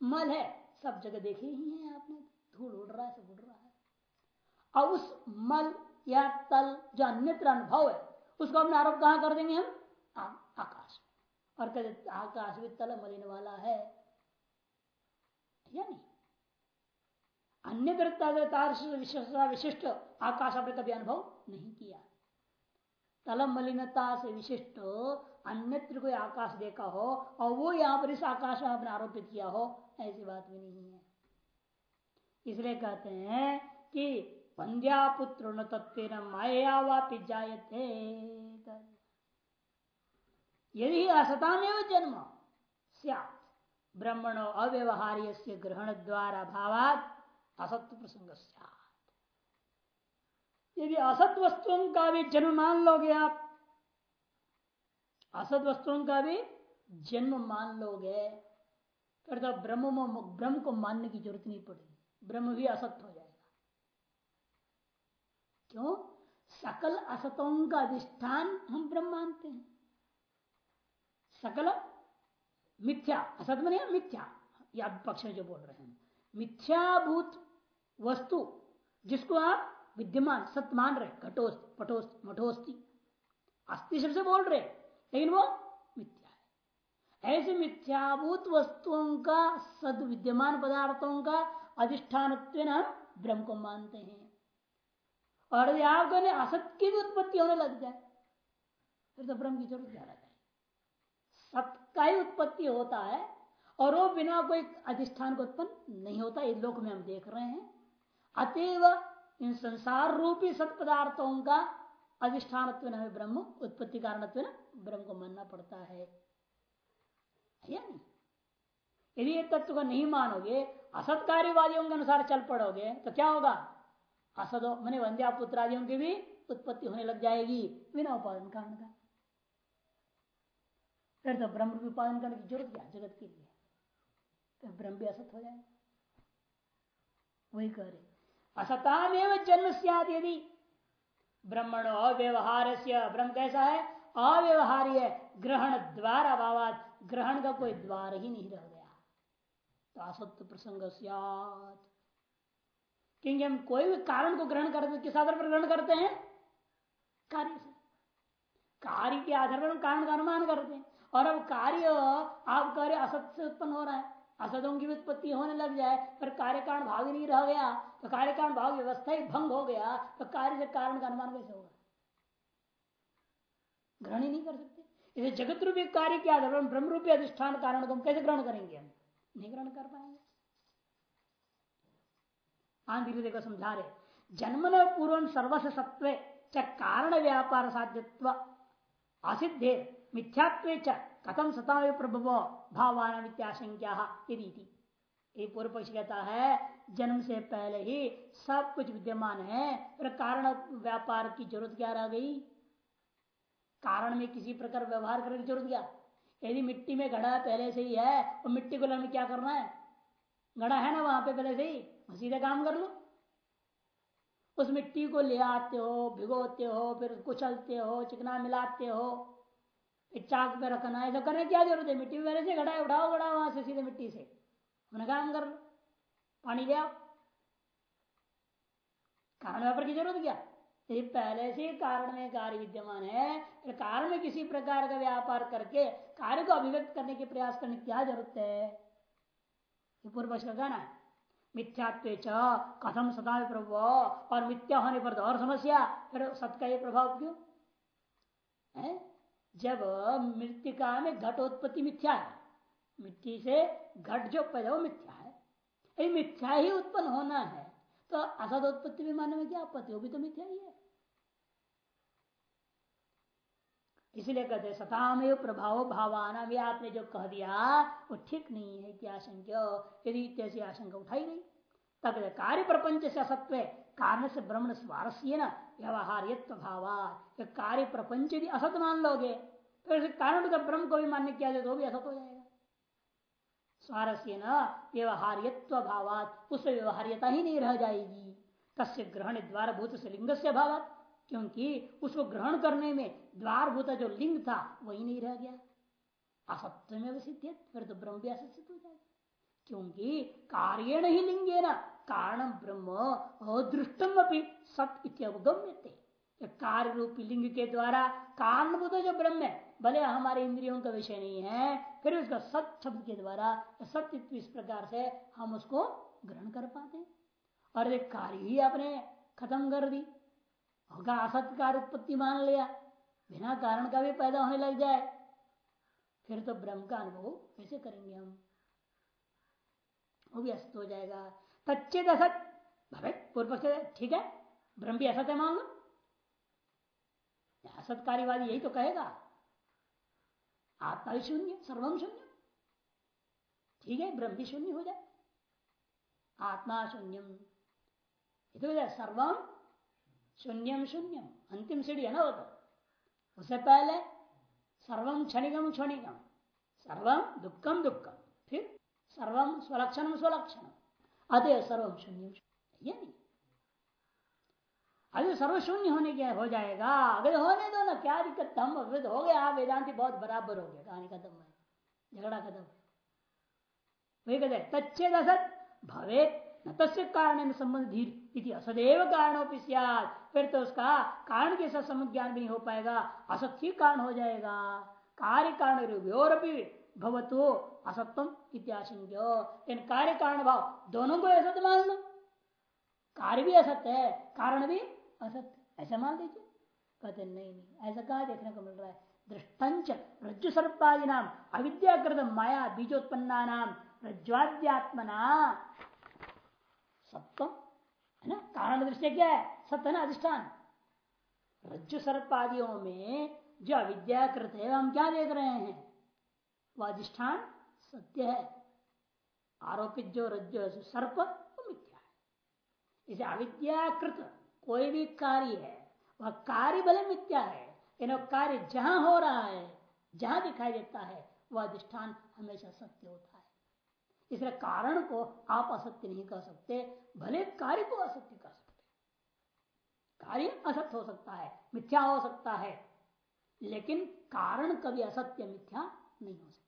मल है, सब जगह देखे ही है आपने, धूल उड़ रहा है, सब उड़ रहा है। और उस मल या तल जो अन्यत्र अनुभव है, उसको अपने आरोप कहा कर देंगे हम? आकाश और कहते आकाश भी तल मलिन वाला है। या नहीं? अन्य विशेषता, विशिष्ट आकाश आपने कभी अनुभव नहीं किया। तलम मलिनता से विशिष्ट अन्यत्र कोई आकाश देखा हो और वो यहाँ पर इस आकाश में आपने आरोपित किया हो, ऐसी बात भी नहीं है। इसलिए कहते हैं कि पंद्या पुत्र तत्व माया वापि जायते। यदि असतामेव जन्म, सियात, ब्रह्मणो अव्यवहार्य ग्रहण द्वारा भावात असत्य प्रसंग यदि असत वस्तुओं का भी जन्म मान लोगे आप असत वस्तुओं का भी जन्म मान लोगे फिर तो ब्रह्म ब्रह्म को मानने की ज़रूरत नहीं पड़ेगी। ब्रह्म भी असत्य हो जाएगा। क्यों? सकल असतों का अधिष्ठान हम ब्रह्म मानते हैं। सकल मिथ्या, असत में मिथ्या, या पक्ष में जो बोल रहे हैं। मिथ्याभूत वस्तु, जिसको आप विद्यमान सत्य मान रहे, घटोस्त, पटोस्त, मठोस्ती अस्थि शब्द से बोल रहे लेकिन वो मिथ्या है। ऐसे मिथ्याभूत वस्तुओं का सद विद्यमान पदार्थों का अधिष्ठान हम ब्रह्म को मानते हैं। और यदि आप असत की भी उत्पत्ति होने लग जाए, फिर तो ब्रह्म की ज़रूरत ज़्यादा जाए सत्य का ही उत्पत्ति होता है, और वो बिना कोई अधिष्ठान को उत्पन्न नहीं होता, इस लोक में हम देख रहे हैं। अतएव इन संसार रूपी सत पदार्थों का अधिष्ठान हमें ब्रह्म, उत्पत्ति कारण ब्रह्म को मानना पड़ता है। यदि तत्व को नहीं मानोगे, असत्कार्यवादियों के अनुसार चल पड़ोगे तो क्या होगा? असदो, मैंने वंद्या पुत्रादियों की भी उत्पत्ति होने लग जाएगी, बिना उपादन कारण का। फिर तो ब्रह्म भी उत्पादन करने की ज़रूरत क्या जगत के लिए? तो ब्रह्म भी असत हो जाएगा। वही कह रहे असताम एवं जन्म सियाद यदि। ब्रह्मण अव्यवहार से ब्रह्म कैसा है? अव्यवहार्य ग्रहण द्वार अभाव ग्रहण का कोई द्वार ही नहीं रह गया। तो असत्य प्रसंग क्योंकि हम कोई भी कारण को ग्रहण करते किस आधार पर ग्रहण करते हैं? कार्य से। कार्य के आधार पर हम कारण का अनुमान करते हैं। और अब कार्य, आप कार्य असत्य से उत्पन्न हो रहा है। असतों की उत्पत्ति होने लग जाए, पर कार्य कारण भाव ही नहीं रह गया। तो कार्य कारण भाव व्यवस्था ही भंग हो गया तो कार्य से कारण का अनुमान कैसे होगा? ग्रहण ही नहीं कर सकते। इसे जगत रूपी कार्य के आधार पर ब्रह्म रूपी अधिष्ठान कारण को हम कैसे ग्रहण करेंगे हम? नहीं ग्रहण कर पाएँगे। धीरे देखो, समझा रहे जन्मन पूर्व सर्वस्व सत्व कारण व्यापार साध्यत्व असिद्धे मिथ्यात्व कथम सता प्रभव? भावान इत्याशंक्या ये पूर्व पक्ष कहता है, जन्म से पहले ही सब कुछ विद्यमान है फिर कारण व्यापार की ज़रूरत क्या रह गई? कारण में किसी प्रकार व्यवहार करने की ज़रूरत क्या? यदि मिट्टी में घड़ा पहले से ही है तो मिट्टी को हमें क्या करना है? घड़ा है ना वहाँ पे पहले से ही? सीधे काम कर लो? उस मिट्टी को ले आते हो, भिगोते हो, फिर कुचलते हो, चिकना मिलाते हो चाक पे रखना है सब करने क्या ज़रूरत है? मिट्टी में से घड़ा उठाओ घड़ा वहाँ से सीधे मिट्टी से। अपना काम कर लो। पानी ले आओ। कारण व्यापार की ज़रूरत क्या? यदि पहले से कारण में कार्य विद्यमान है। फिर कारण में किसी प्रकार का व्यापार करके कार्य को अभिव्यक्त करने के प्रयास करने क्या ज़रूरत है? पूर्व पक्ष का कहना है। मिथ्यात्व कथम सदा प्रभाव और मिथ्या होने पर तो और समस्या। फिर सत का ये प्रभाव क्यों? है? जब मृतिका में घटोत्पत्ति मिथ्या है, मिट्टी से घट जो पैदा वो मिथ्या है, यदि मिथ्या ही उत्पन्न होना है तो असद उत्पत्ति भी मानने में क्या आपत्ति भी तो मिथ्या ही है। इसीलिए कहते सतामेव प्रभाव भावाना भी आपने जो कह दिया, वो ठीक नहीं है क्या आशंका यदि इत्यादि आशंका उठाई गई तब कार्य प्रपंच से असत्व कारण से ब्रह्म स्वारस्य न व्यवहार्यत्व भावा कार्य प्रपंच यदि असत मान लोगे तो कारण का ब्रह्म को भी मान्य किया जाए तो भी असत हो जाएगा। स्वारस्य न व्यवहार्यत्व भावात उससे व्यवहार्यता ही नहीं रह जाएगी। तस्य ग्रहण द्वार भूत से लिंग से अभाव क्योंकि उसको ग्रहण करने में द्वार भूत जो लिंग था, वही नहीं रह गया। असत्य में सिद्ध फिर तो ब्रह्म भी असत सिद्ध हो जाएगा। क्योंकि कार्यण ही लिंगे न कारण ब्रह्म अदृष्टम अपनी सत इत्यवगम्य थे कार्य रूपी लिंग के द्वारा कारणभूत जो ब्रह्म है, भले हमारे इंद्रियों का विषय नहीं है, फिर उसका सत शब्द के द्वारा सत्य इस प्रकार से हम उसको ग्रहण कर पाते और एक कार्य ही आपने खत्म कर दी, होगा असत्य कार्य उत्पत्ति मान लिया, बिना कारण का भी पैदा होने लग जाए, फिर तो ब्रह्म का अनुभव कैसे करेंगे हम? वो भी असत हो जाएगा। तच्चेत असत भवे पूर्व ठीक है? ब्रह्म भी असत है मान लो। असत कार्यवादी यही तो कहेगा। आत्मा भी शून्य सर्वम शून्य। ठीक है, ब्रह्म भी शून्य हो जाए। आत्मा शून्यम। तो सर्वम शून्यम शून्यम। अंतिम सीढ़ी है ना वो तो। उससे पहले सर्वम क्षणिकम क्षणिकम सर्वम दुखम दुखम सर्वम स्वलक्षण स्वलक्षण अतः सर्वम शून्य ये नहीं। अभी सर्वशून्य होने के हो जाएगा। अगर होने दो ना, क्या दिक्कत? हम हो गया। वेदांति बहुत बराबर हो गया। कहानी खत्म है। झगड़ा खत्म वही कहते तच्चेद असत भवे न तस्य कारण संबंध धीर असदैव कारण फिर तो उसका कारण के साथ संबंध ज्ञान भी नहीं हो पाएगा। असत ही कारण हो जाएगा। कार्य कारण भवतो असत्वम इत्याशंक्य कार्य कारण भाव दोनों को असत मान लो। कार्य भी असत्य है, कारण भी असत्य। ऐसा मान लीजिए। कहते नहीं नहीं, ऐसा कहा देखने को मिल रहा है? दृष्टंच रज्जु सर्पादि नाम अविद्याकृत माया बीजोत्पन्ना नाम रज्ज्वाद्यात्मना। सप्तम है ना? कारण दृष्टि क्या है? सत्य ना? अधिष्ठान। रज्जु सर्पादियों में जो अविद्याकृत है, हम क्या देख रहे हैं? वह अधिष्ठान सत्य है। आरोपित जो रज्जु सर्प, वो मिथ्या है। इसे अविद्याकृत कोई भी कार्य है, वह कार्य भले मिथ्या है। कार्य जहाँ हो रहा है, जहाँ दिखाई देता है वह अधिष्ठान हमेशा सत्य होता है। इसलिए कारण को आप असत्य नहीं कह सकते, भले कार्य को असत्य कह सकते। कार्य असत्य हो सकता है, मिथ्या हो सकता है, लेकिन कारण कभी असत्य, मिथ्या नहीं हो सकता।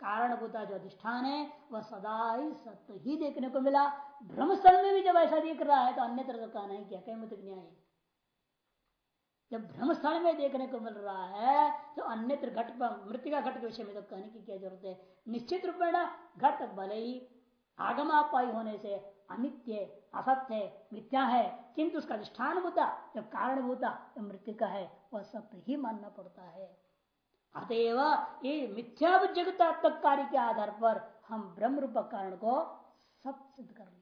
कारण भूता जो अधिष्ठान है, वह सदा ही सत्य ही देखने को मिला। भ्रमस्थल में भी जब ऐसा दिख रहा है तो अन्य तरह का नहीं किया, कहीं मुतक न्याय जब भ्रमस्थल में देखने को मिल रहा है तो अन्यत्र घट मृतिका घट के विषय में तो कहने की क्या ज़रूरत है? निश्चित रूप में घट भले ही आगमापाई होने से अनित्य, असत्य मिथ्या है, किंतु उसका अधिष्ठान भूता जो कारण भूता जो मृतिका है, वह सत्य ही मानना पड़ता है। अतएव ये मिथ्या जगतात्मक कार्य के आधार पर हम ब्रह्म रूप कारण को सब सिद्ध कर लेंगे